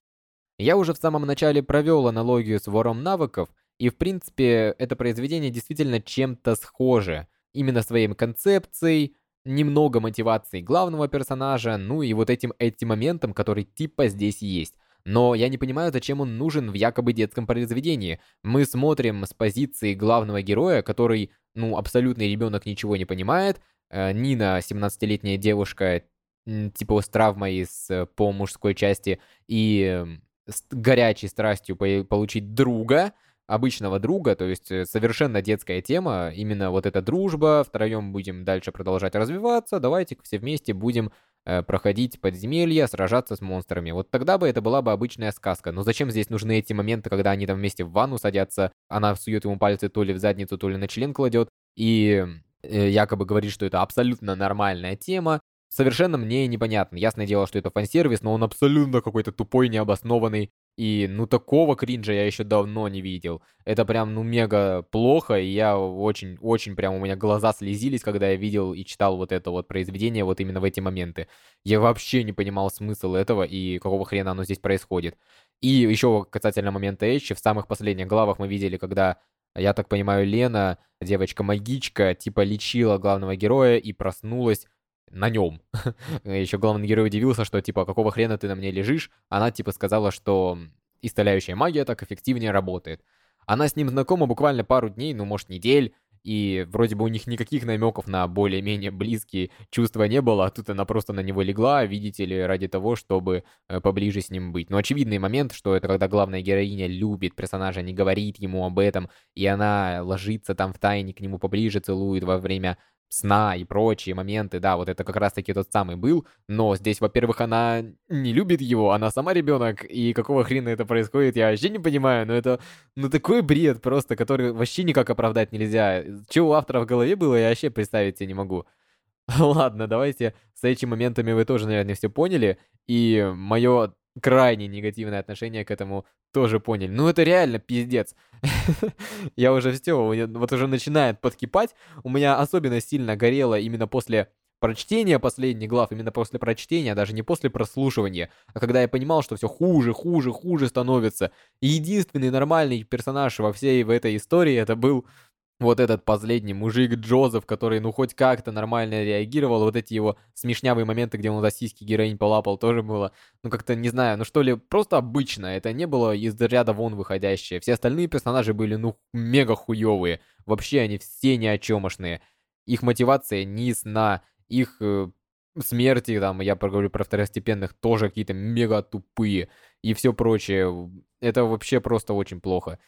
Speaker 1: Я уже в самом начале провел аналогию с вором навыков, и в принципе это произведение действительно чем-то схоже. Именно своей концепцией, немного мотивацией главного персонажа, ну и вот этим этим моментом, который типа здесь есть. Но я не понимаю, зачем он нужен в якобы детском произведении. Мы смотрим с позиции главного героя, который, ну, абсолютный ребенок ничего не понимает. Э, Нина, 17-летняя девушка, типа с травмой с, по мужской части и с горячей страстью получить друга, обычного друга, то есть э, совершенно детская тема, именно вот эта дружба, втроем будем дальше продолжать развиваться, давайте все вместе будем э, проходить подземелья, сражаться с монстрами. Вот тогда бы это была бы обычная сказка. Но зачем здесь нужны эти моменты, когда они там вместе в ванну садятся, она сует ему пальцы то ли в задницу, то ли на член кладет, и э, якобы говорит, что это абсолютно нормальная тема, совершенно мне непонятно. Ясное дело, что это фан-сервис, но он абсолютно какой-то тупой, необоснованный. И ну такого кринжа я еще давно не видел. Это прям ну мега плохо, и я очень-очень прям у меня глаза слезились, когда я видел и читал вот это вот произведение вот именно в эти моменты. Я вообще не понимал смысл этого и какого хрена оно здесь происходит. И еще касательно момента Эйчи, в самых последних главах мы видели, когда, я так понимаю, Лена, девочка-магичка, типа лечила главного героя и проснулась на нем. Еще главный герой удивился, что типа, какого хрена ты на мне лежишь? Она типа сказала, что исцеляющая магия так эффективнее работает. Она с ним знакома буквально пару дней, ну может недель, и вроде бы у них никаких намеков на более-менее близкие чувства не было, а тут она просто на него легла, видите ли, ради того, чтобы э, поближе с ним быть. Но очевидный момент, что это когда главная героиня любит персонажа, не говорит ему об этом, и она ложится там в тайне к нему поближе, целует во время сна и прочие моменты, да, вот это как раз-таки тот самый был, но здесь, во-первых, она не любит его, она сама ребенок, и какого хрена это происходит, я вообще не понимаю, но это, ну, такой бред просто, который вообще никак оправдать нельзя. Что у автора в голове было, я вообще представить себе не могу. Ладно, давайте с этими моментами вы тоже, наверное, все поняли, и мое крайне негативное отношение к этому тоже поняли. Ну это реально пиздец. Я уже все, вот уже начинает подкипать. У меня особенно сильно горело именно после прочтения последних глав, именно после прочтения, даже не после прослушивания, а когда я понимал, что все хуже, хуже, хуже становится. И единственный нормальный персонаж во всей в этой истории это был вот этот последний мужик Джозеф, который, ну, хоть как-то нормально реагировал, вот эти его смешнявые моменты, где он за сиськи героинь полапал, тоже было, ну, как-то, не знаю, ну, что ли, просто обычно, это не было из ряда вон выходящее. Все остальные персонажи были, ну, мега хуёвые, вообще они все ни о чёмошные. Их мотивация низ на их э, смерти, там, я проговорю про второстепенных, тоже какие-то мега тупые и все прочее. Это вообще просто очень плохо.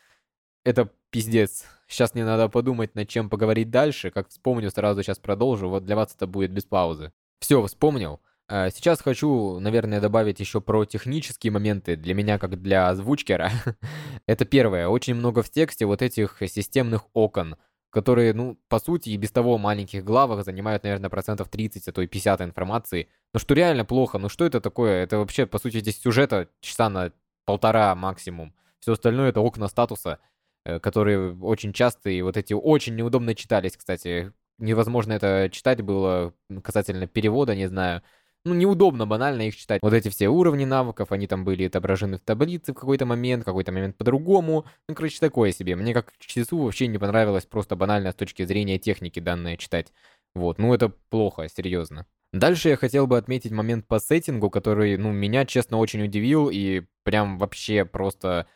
Speaker 1: Это пиздец. Сейчас мне надо подумать, над чем поговорить дальше. Как вспомню, сразу сейчас продолжу. Вот для вас это будет без паузы. Все, вспомнил. А, сейчас хочу, наверное, добавить еще про технические моменты для меня, как для озвучкера. это первое. Очень много в тексте вот этих системных окон, которые, ну, по сути, и без того маленьких главах занимают, наверное, процентов 30, а то и 50 информации. Но что реально плохо, ну что это такое? Это вообще, по сути, здесь сюжета часа на полтора максимум. Все остальное это окна статуса. Э, которые очень часто и вот эти очень неудобно читались, кстати. Невозможно это читать было касательно перевода, не знаю. Ну, неудобно, банально их читать. Вот эти все уровни навыков, они там были отображены в таблице в какой-то момент, в какой-то момент по-другому. Ну, короче, такое себе. Мне как часу вообще не понравилось просто банально с точки зрения техники данное читать. Вот, ну это плохо, серьезно. Дальше я хотел бы отметить момент по сеттингу, который, ну, меня, честно, очень удивил и прям вообще просто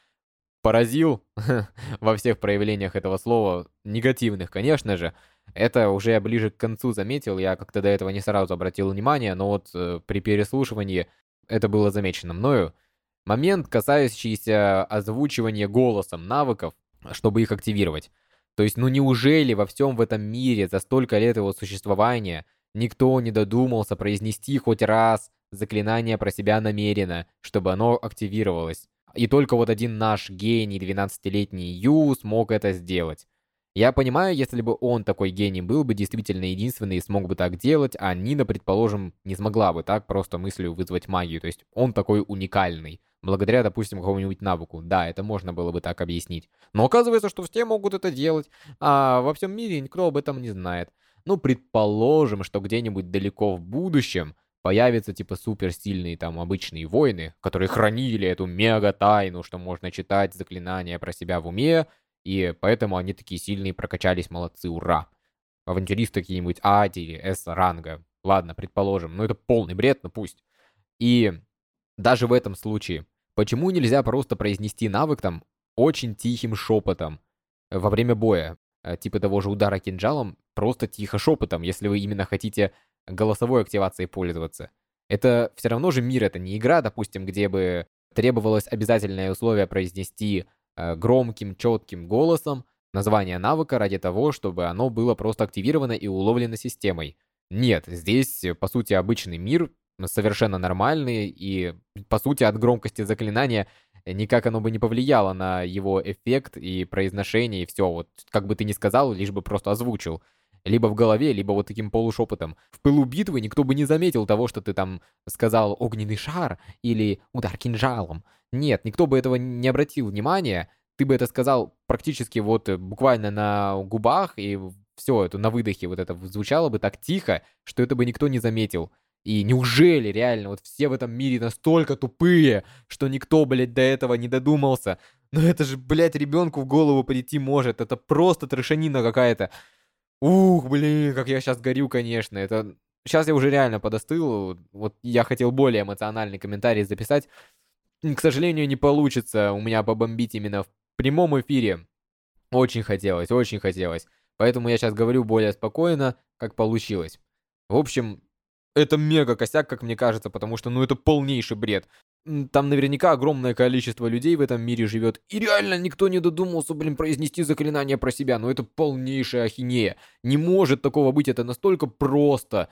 Speaker 1: поразил во всех проявлениях этого слова, негативных, конечно же. Это уже я ближе к концу заметил, я как-то до этого не сразу обратил внимание, но вот э, при переслушивании это было замечено мною. Момент, касающийся озвучивания голосом навыков, чтобы их активировать. То есть, ну неужели во всем в этом мире за столько лет его существования никто не додумался произнести хоть раз заклинание про себя намеренно, чтобы оно активировалось? И только вот один наш гений, 12-летний Ю, смог это сделать. Я понимаю, если бы он такой гений был бы действительно единственный и смог бы так делать, а Нина, предположим, не смогла бы так просто мыслью вызвать магию. То есть он такой уникальный. Благодаря, допустим, какому-нибудь навыку. Да, это можно было бы так объяснить. Но оказывается, что все могут это делать, а во всем мире никто об этом не знает. Ну, предположим, что где-нибудь далеко в будущем появятся типа суперсильные там обычные воины, которые хранили эту мега-тайну, что можно читать заклинания про себя в уме, и поэтому они такие сильные, прокачались, молодцы, ура. Авантюристы какие-нибудь А или С ранга. Ладно, предположим, ну это полный бред, но пусть. И даже в этом случае Почему нельзя просто произнести навык там очень тихим шепотом во время боя? Э, типа того же удара кинжалом, просто тихо шепотом, если вы именно хотите голосовой активацией пользоваться. Это все равно же мир, это не игра, допустим, где бы требовалось обязательное условие произнести э, громким, четким голосом название навыка ради того, чтобы оно было просто активировано и уловлено системой. Нет, здесь, по сути, обычный мир, совершенно нормальный, и, по сути, от громкости заклинания никак оно бы не повлияло на его эффект и произношение, и все. Вот как бы ты ни сказал, лишь бы просто озвучил. Либо в голове, либо вот таким полушепотом. В пылу битвы никто бы не заметил того, что ты там сказал огненный шар или удар кинжалом. Нет, никто бы этого не обратил внимания. Ты бы это сказал практически вот буквально на губах, и все это на выдохе вот это звучало бы так тихо, что это бы никто не заметил. И неужели реально вот все в этом мире настолько тупые, что никто, блядь, до этого не додумался? Ну это же, блядь, ребенку в голову прийти может. Это просто трешанина какая-то. Ух, блин, как я сейчас горю, конечно. Это... Сейчас я уже реально подостыл. Вот я хотел более эмоциональный комментарий записать. К сожалению, не получится у меня побомбить именно в прямом эфире. Очень хотелось, очень хотелось. Поэтому я сейчас говорю более спокойно, как получилось. В общем, это мега косяк, как мне кажется, потому что, ну, это полнейший бред. Там наверняка огромное количество людей в этом мире живет, и реально никто не додумался, блин, произнести заклинание про себя. Ну, это полнейшая ахинея. Не может такого быть, это настолько просто,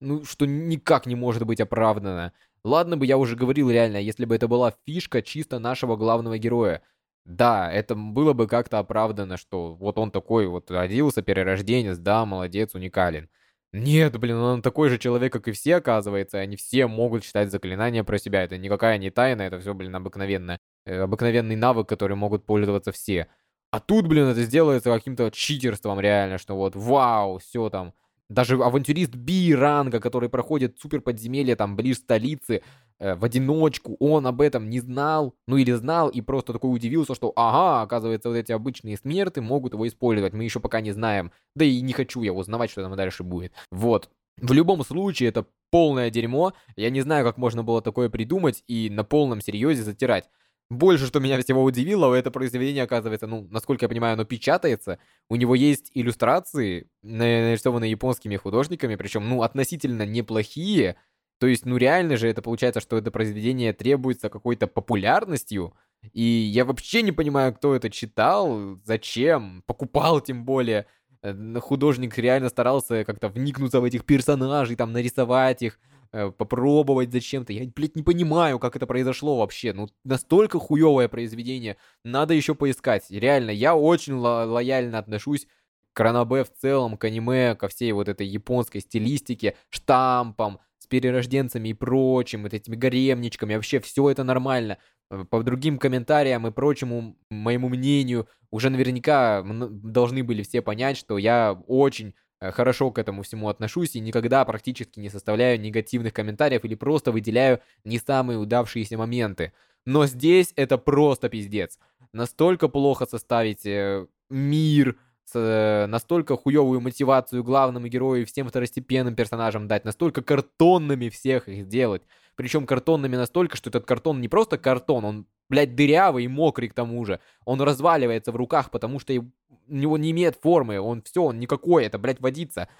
Speaker 1: ну, что никак не может быть оправдано. Ладно бы я уже говорил реально, если бы это была фишка чисто нашего главного героя. Да, это было бы как-то оправдано, что вот он такой вот родился, перерожденец, да, молодец, уникален. Нет, блин, он такой же человек, как и все, оказывается. Они все могут читать заклинания про себя. Это никакая не тайна, это все, блин, обыкновенное. Э, обыкновенный навык, который могут пользоваться все. А тут, блин, это сделается каким-то читерством реально, что вот, вау, все там. Даже авантюрист Би-ранга, который проходит супер подземелье там ближе столицы, Э, в одиночку, он об этом не знал, ну или знал и просто такой удивился, что ага, оказывается, вот эти обычные смерты могут его использовать, мы еще пока не знаем, да и не хочу я узнавать, что там дальше будет. Вот. В любом случае, это полное дерьмо, я не знаю, как можно было такое придумать и на полном серьезе затирать. Больше, что меня всего удивило, это произведение, оказывается, ну, насколько я понимаю, оно печатается. У него есть иллюстрации, нарисованные японскими художниками, причем, ну, относительно неплохие, то есть, ну реально же это получается, что это произведение требуется какой-то популярностью. И я вообще не понимаю, кто это читал, зачем, покупал тем более. Э, художник реально старался как-то вникнуться в этих персонажей, там нарисовать их, э, попробовать зачем-то. Я, блядь, не понимаю, как это произошло вообще. Ну, настолько хуевое произведение. Надо еще поискать. Реально, я очень ло лояльно отношусь к Ранобе в целом, к аниме, ко всей вот этой японской стилистике, штампам, перерожденцами и прочим, вот этими гаремничками, вообще все это нормально. Э, по другим комментариям и прочему, моему мнению, уже наверняка должны были все понять, что я очень хорошо к этому всему отношусь и никогда практически не составляю негативных комментариев или просто выделяю не самые удавшиеся моменты. Но здесь это просто пиздец. Настолько плохо составить э, мир, э, настолько хуевую мотивацию главному герою и всем второстепенным персонажам дать, настолько картонными всех их сделать. Причем картонными настолько, что этот картон не просто картон, он, блядь, дырявый и мокрый к тому же. Он разваливается в руках, потому что у него не имеет формы, он все, он никакой, это, блядь, водится.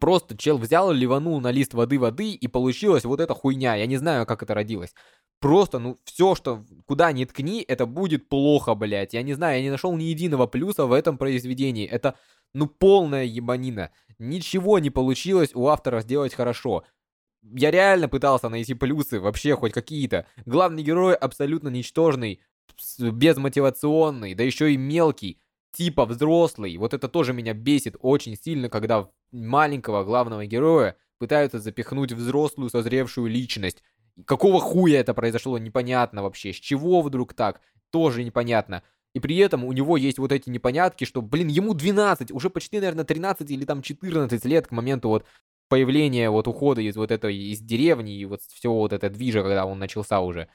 Speaker 1: Просто чел взял, ливанул на лист воды воды, и получилась вот эта хуйня. Я не знаю, как это родилось. Просто, ну, все, что куда ни ткни, это будет плохо, блядь. Я не знаю, я не нашел ни единого плюса в этом произведении. Это, ну, полная ебанина. Ничего не получилось у автора сделать хорошо. Я реально пытался найти плюсы, вообще хоть какие-то. Главный герой абсолютно ничтожный, безмотивационный, да еще и мелкий типа взрослый. Вот это тоже меня бесит очень сильно, когда маленького главного героя пытаются запихнуть взрослую созревшую личность. Какого хуя это произошло, непонятно вообще. С чего вдруг так? Тоже непонятно. И при этом у него есть вот эти непонятки, что, блин, ему 12, уже почти, наверное, 13 или там 14 лет к моменту вот появления, вот ухода из вот этой, из деревни и вот всего вот это движа, когда он начался уже.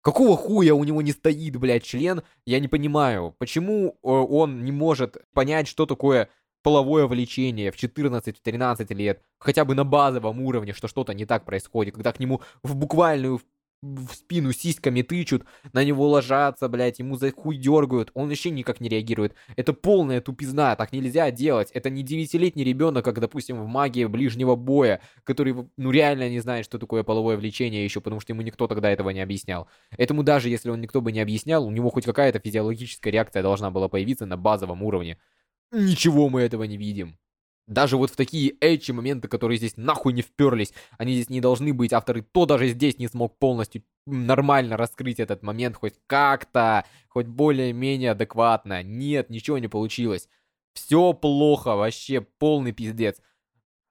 Speaker 1: Какого хуя у него не стоит, блядь, член? Я не понимаю. Почему э, он не может понять, что такое половое влечение в 14-13 лет, хотя бы на базовом уровне, что что-то не так происходит, когда к нему в буквальную в спину сиськами тычут, на него ложатся, блядь, ему за хуй дергают, он вообще никак не реагирует. Это полная тупизна, так нельзя делать. Это не девятилетний ребенок, как, допустим, в магии ближнего боя, который, ну, реально не знает, что такое половое влечение еще, потому что ему никто тогда этого не объяснял. Этому даже если он никто бы не объяснял, у него хоть какая-то физиологическая реакция должна была появиться на базовом уровне. Ничего мы этого не видим. Даже вот в такие эчи моменты, которые здесь нахуй не вперлись, они здесь не должны быть. Автор и то даже здесь не смог полностью нормально раскрыть этот момент хоть как-то, хоть более-менее адекватно. Нет, ничего не получилось. Все плохо, вообще полный пиздец.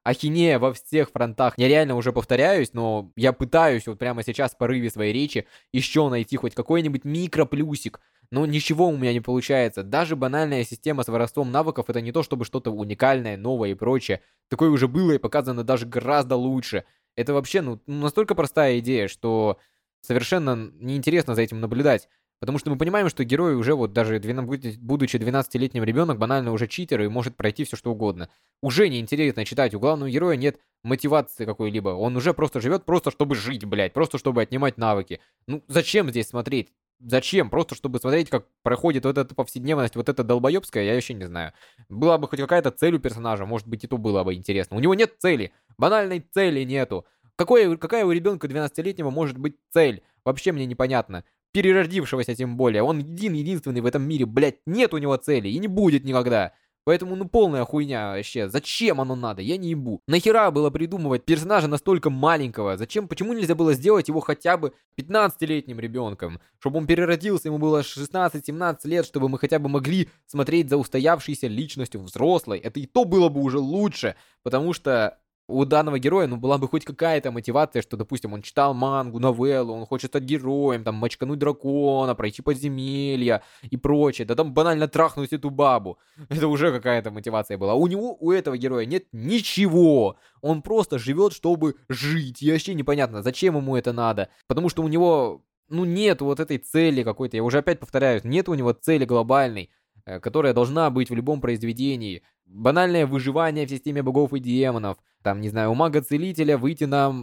Speaker 1: Ахинея во всех фронтах. Я реально уже повторяюсь, но я пытаюсь вот прямо сейчас в порыве своей речи еще найти хоть какой-нибудь микроплюсик. Но ничего у меня не получается. Даже банальная система с воровством навыков это не то чтобы что-то уникальное, новое и прочее. Такое уже было и показано даже гораздо лучше. Это вообще ну, настолько простая идея, что совершенно неинтересно за этим наблюдать. Потому что мы понимаем, что герой уже вот даже будучи 12-летним ребенок, банально уже читер и может пройти все что угодно. Уже неинтересно читать, у главного героя нет мотивации какой-либо. Он уже просто живет просто чтобы жить, блядь, просто чтобы отнимать навыки. Ну зачем здесь смотреть? Зачем? Просто чтобы смотреть, как проходит вот эта повседневность, вот эта долбоебская, я вообще не знаю. Была бы хоть какая-то цель у персонажа, может быть, и то было бы интересно. У него нет цели, банальной цели нету. Какое, какая у ребенка 12-летнего может быть цель? Вообще мне непонятно. Переродившегося тем более. Он един, единственный в этом мире, блядь, нет у него цели и не будет никогда. Поэтому, ну, полная хуйня вообще. Зачем оно надо? Я не ебу. Нахера было придумывать персонажа настолько маленького? Зачем? Почему нельзя было сделать его хотя бы 15-летним ребенком? Чтобы он переродился, ему было 16-17 лет, чтобы мы хотя бы могли смотреть за устоявшейся личностью взрослой. Это и то было бы уже лучше. Потому что у данного героя, ну, была бы хоть какая-то мотивация, что, допустим, он читал мангу, новеллу, он хочет стать героем, там, мочкануть дракона, пройти подземелья и прочее. Да там банально трахнуть эту бабу. Это уже какая-то мотивация была. У него, у этого героя нет ничего. Он просто живет, чтобы жить. И вообще непонятно, зачем ему это надо. Потому что у него, ну, нет вот этой цели какой-то. Я уже опять повторяюсь, нет у него цели глобальной. Э, которая должна быть в любом произведении. Банальное выживание в системе богов и демонов. Там, не знаю, у мага-целителя выйти на...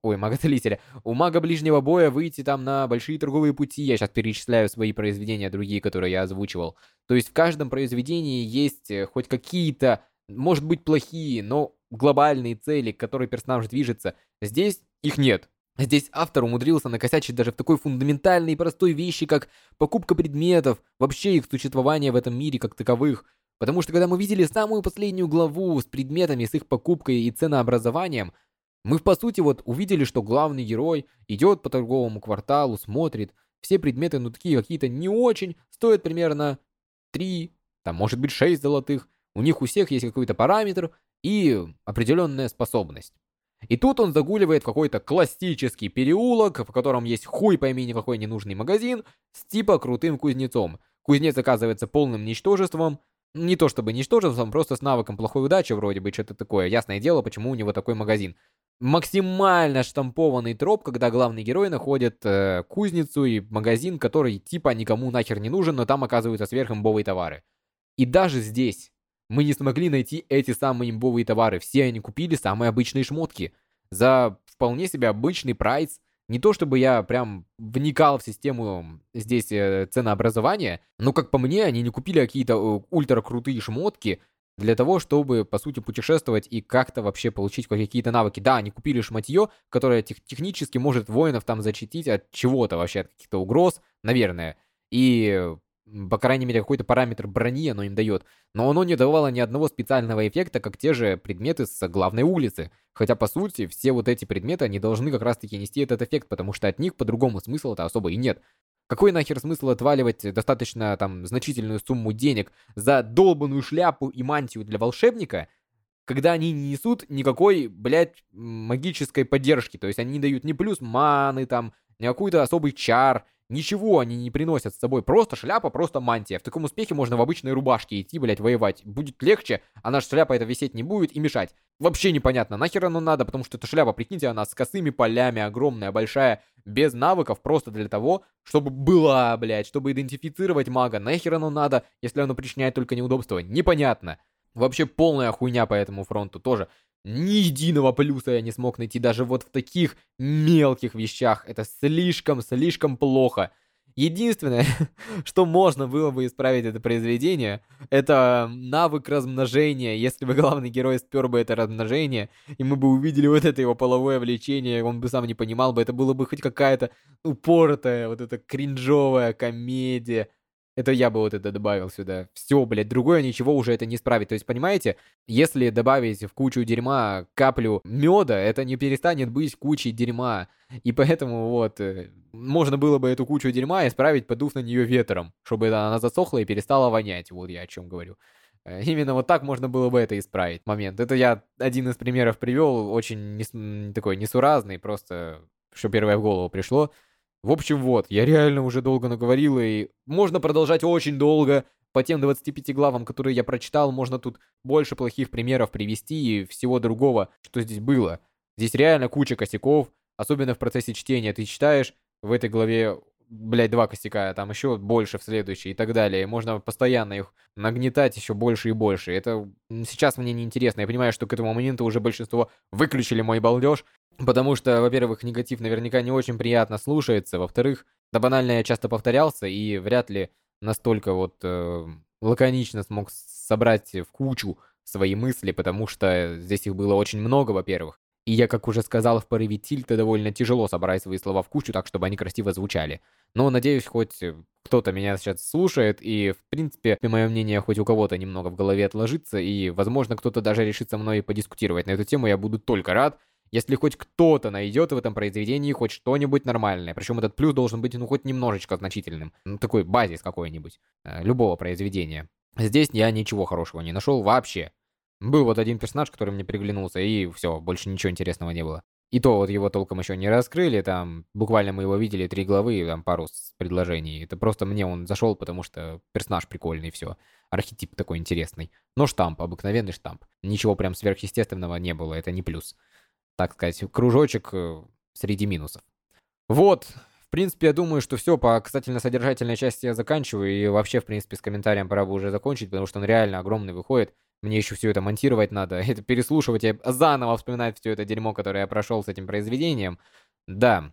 Speaker 1: Ой, мага-целителя. У мага ближнего боя выйти там на большие торговые пути. Я сейчас перечисляю свои произведения, другие, которые я озвучивал. То есть в каждом произведении есть э, хоть какие-то, может быть, плохие, но глобальные цели, к которой персонаж движется. Здесь их нет. Здесь автор умудрился накосячить даже в такой фундаментальной и простой вещи, как покупка предметов, вообще их существование в этом мире как таковых. Потому что когда мы видели самую последнюю главу с предметами, с их покупкой и ценообразованием, мы по сути вот увидели, что главный герой идет по торговому кварталу, смотрит, все предметы, ну такие какие-то не очень, стоят примерно 3, там может быть 6 золотых, у них у всех есть какой-то параметр и определенная способность. И тут он загуливает в какой-то классический переулок, в котором есть хуй пойми никакой ненужный магазин, с типа крутым кузнецом. Кузнец оказывается полным ничтожеством, не то чтобы ничтожеством, просто с навыком плохой удачи вроде бы, что-то такое. Ясное дело, почему у него такой магазин. Максимально штампованный троп, когда главный герой находит э, кузницу и магазин, который типа никому нахер не нужен, но там оказываются сверхимбовые товары. И даже здесь мы не смогли найти эти самые имбовые товары. Все они купили самые обычные шмотки. За вполне себе обычный прайс. Не то чтобы я прям вникал в систему здесь э, ценообразования, но как по мне, они не купили какие-то э, ультра крутые шмотки для того, чтобы, по сути, путешествовать и как-то вообще получить какие-то навыки. Да, они купили шматье, которое тех технически может воинов там защитить от чего-то вообще, от каких-то угроз, наверное. И по крайней мере, какой-то параметр брони оно им дает, но оно не давало ни одного специального эффекта, как те же предметы с главной улицы. Хотя, по сути, все вот эти предметы, они должны как раз-таки нести этот эффект, потому что от них по-другому смысла-то особо и нет. Какой нахер смысл отваливать достаточно там значительную сумму денег за долбанную шляпу и мантию для волшебника, когда они не несут никакой, блядь, магической поддержки. То есть они не дают ни плюс маны там, ни какой-то особый чар, Ничего они не приносят с собой. Просто шляпа, просто мантия. В таком успехе можно в обычной рубашке идти, блядь, воевать. Будет легче, а наша шляпа это висеть не будет и мешать. Вообще непонятно, нахер оно надо, потому что эта шляпа, прикиньте, она с косыми полями, огромная, большая, без навыков, просто для того, чтобы была, блядь, чтобы идентифицировать мага. Нахер оно надо, если оно причиняет только неудобства? Непонятно. Вообще полная хуйня по этому фронту тоже. Ни единого плюса я не смог найти даже вот в таких мелких вещах. Это слишком-слишком плохо. Единственное, что можно было бы исправить это произведение, это навык размножения. Если бы главный герой спер бы это размножение, и мы бы увидели вот это его половое влечение, он бы сам не понимал бы, это было бы хоть какая-то упоротая, вот эта кринжовая комедия. Это я бы вот это добавил сюда. Все, блядь, другое ничего уже это не исправит. То есть, понимаете, если добавить в кучу дерьма каплю меда, это не перестанет быть кучей дерьма. И поэтому вот, э, можно было бы эту кучу дерьма исправить, подув на нее ветром, чтобы она засохла и перестала вонять. Вот я о чем говорю. Э, именно вот так можно было бы это исправить. Момент. Это я один из примеров привел, очень не, такой несуразный, просто что первое в голову пришло. В общем, вот, я реально уже долго наговорил, и можно продолжать очень долго. По тем 25 главам, которые я прочитал, можно тут больше плохих примеров привести и всего другого, что здесь было. Здесь реально куча косяков, особенно в процессе чтения. Ты читаешь в этой главе, блядь, два косяка, а там еще больше в следующей и так далее. Можно постоянно их нагнетать еще больше и больше. Это сейчас мне не интересно. Я понимаю, что к этому моменту уже большинство выключили мой балдеж, Потому что, во-первых, негатив наверняка не очень приятно слушается, во-вторых, да банально я часто повторялся и вряд ли настолько вот э, лаконично смог собрать в кучу свои мысли, потому что здесь их было очень много, во-первых. И я, как уже сказал, в порыве тильта довольно тяжело собрать свои слова в кучу, так чтобы они красиво звучали. Но надеюсь, хоть кто-то меня сейчас слушает, и, в принципе, мое мнение хоть у кого-то немного в голове отложится, и, возможно, кто-то даже решит со мной подискутировать на эту тему, я буду только рад, если хоть кто-то найдет в этом произведении хоть что-нибудь нормальное. Причем этот плюс должен быть, ну, хоть немножечко значительным. Ну, такой базис какой-нибудь. Э, любого произведения. Здесь я ничего хорошего не нашел вообще. Был вот один персонаж, который мне приглянулся, и все, больше ничего интересного не было. И то вот его толком еще не раскрыли, там буквально мы его видели три главы и там пару предложений. Это просто мне он зашел, потому что персонаж прикольный, все. Архетип такой интересный. Но штамп, обыкновенный штамп. Ничего прям сверхъестественного не было, это не плюс так сказать, кружочек э, среди минусов. Вот, в принципе, я думаю, что все по касательно-содержательной части я заканчиваю. И вообще, в принципе, с комментарием пора бы уже закончить, потому что он реально огромный выходит. Мне еще все это монтировать надо, это переслушивать и заново вспоминать все это дерьмо, которое я прошел с этим произведением. Да,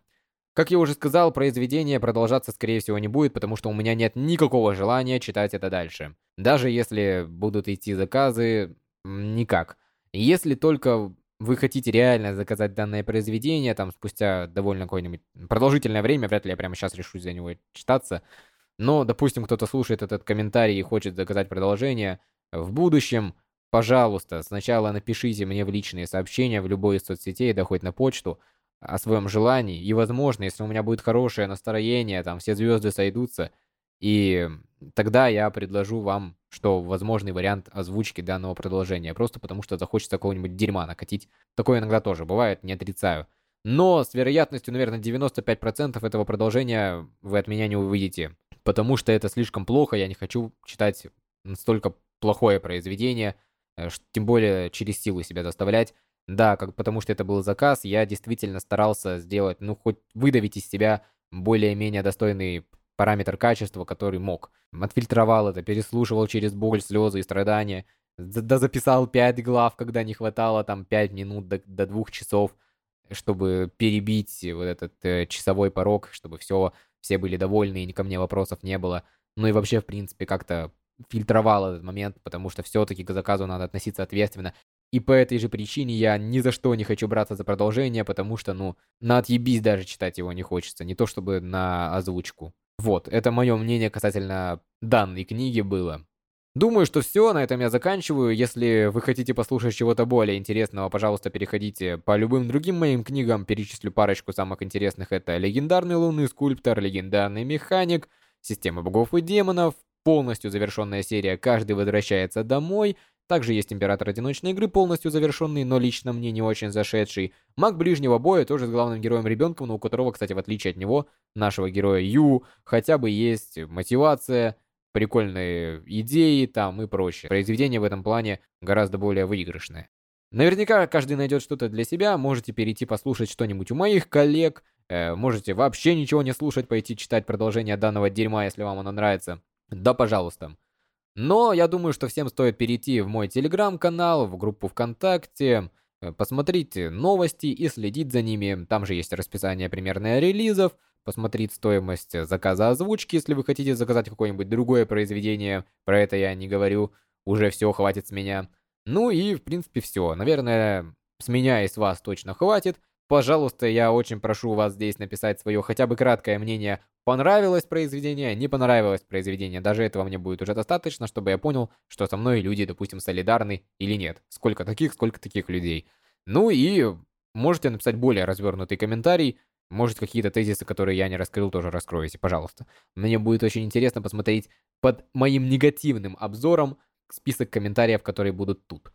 Speaker 1: как я уже сказал, произведение продолжаться, скорее всего, не будет, потому что у меня нет никакого желания читать это дальше. Даже если будут идти заказы, никак. Если только вы хотите реально заказать данное произведение, там, спустя довольно какое-нибудь продолжительное время, вряд ли я прямо сейчас решусь за него читаться, но, допустим, кто-то слушает этот комментарий и хочет заказать продолжение, в будущем, пожалуйста, сначала напишите мне в личные сообщения в любой из соцсетей, да хоть на почту, о своем желании, и, возможно, если у меня будет хорошее настроение, там, все звезды сойдутся, и тогда я предложу вам, что возможный вариант озвучки данного продолжения, просто потому что захочется какого-нибудь дерьма накатить. Такое иногда тоже бывает, не отрицаю. Но с вероятностью, наверное, 95% этого продолжения вы от меня не увидите, потому что это слишком плохо, я не хочу читать настолько плохое произведение, э, тем более через силу себя заставлять. Да, как, потому что это был заказ, я действительно старался сделать, ну, хоть выдавить из себя более-менее достойный параметр качества, который мог. Отфильтровал это, переслушивал через боль, слезы и страдания. Да записал 5 глав, когда не хватало там 5 минут до, до 2 часов, чтобы перебить вот этот э, часовой порог, чтобы все, все были довольны и ко мне вопросов не было. Ну и вообще, в принципе, как-то фильтровал этот момент, потому что все-таки к заказу надо относиться ответственно. И по этой же причине я ни за что не хочу браться за продолжение, потому что, ну, на отъебись даже читать его не хочется, не то чтобы на озвучку. Вот, это мое мнение касательно данной книги было. Думаю, что все, на этом я заканчиваю. Если вы хотите послушать чего-то более интересного, пожалуйста, переходите по любым другим моим книгам. Перечислю парочку самых интересных. Это «Легендарный лунный скульптор», «Легендарный механик», «Система богов и демонов», полностью завершенная серия «Каждый возвращается домой», также есть Император Одиночной Игры, полностью завершенный, но лично мне не очень зашедший. Маг Ближнего Боя тоже с главным героем-ребенком, но у которого, кстати, в отличие от него, нашего героя Ю, хотя бы есть мотивация, прикольные идеи там и прочее. Произведение в этом плане гораздо более выигрышное. Наверняка каждый найдет что-то для себя, можете перейти послушать что-нибудь у моих коллег, э, можете вообще ничего не слушать, пойти читать продолжение данного дерьма, если вам оно нравится. Да, пожалуйста. Но я думаю, что всем стоит перейти в мой телеграм-канал, в группу ВКонтакте, Э, посмотреть новости и следить за ними. Там же есть расписание примерное релизов, посмотреть стоимость заказа озвучки, если вы хотите заказать какое-нибудь другое произведение. Про это я не говорю. Уже все, хватит с меня. Ну и, в принципе, все. Наверное, с меня и с вас точно хватит. Пожалуйста, я очень прошу вас здесь написать свое хотя бы краткое мнение. Понравилось произведение, не понравилось произведение. Даже этого мне будет уже достаточно, чтобы я понял, что со мной люди, допустим, солидарны или нет. Сколько таких, сколько таких людей. Ну и можете написать более развернутый комментарий. Может, какие-то тезисы, которые я не раскрыл, тоже раскроете, пожалуйста. Мне будет очень интересно посмотреть под моим негативным обзором список комментариев, которые будут тут.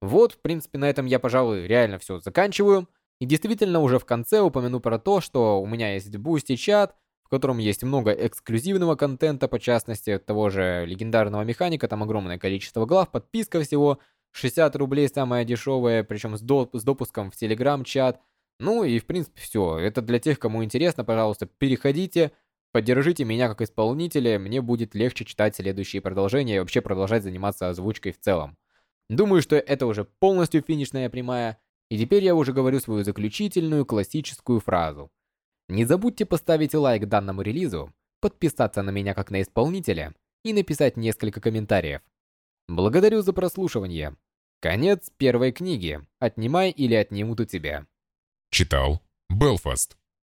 Speaker 1: Вот, в принципе, на этом я, пожалуй, реально все заканчиваю. И действительно, уже в конце упомяну про то, что у меня есть Boosty чат, в котором есть много эксклюзивного контента, по частности, того же легендарного механика, там огромное количество глав, подписка всего, 60 рублей самая дешевая, причем с, доп с допуском в телеграм-чат. Ну и, в принципе, все. Это для тех, кому интересно, пожалуйста, переходите, поддержите меня как исполнителя, мне будет легче читать следующие продолжения и вообще продолжать заниматься озвучкой в целом. Думаю, что это уже полностью финишная прямая, и теперь я уже говорю свою заключительную классическую фразу. Не забудьте поставить лайк данному релизу, подписаться на меня как на исполнителя и написать несколько комментариев. Благодарю за прослушивание. Конец первой книги. Отнимай или отнимут у тебя.
Speaker 4: Читал Белфаст.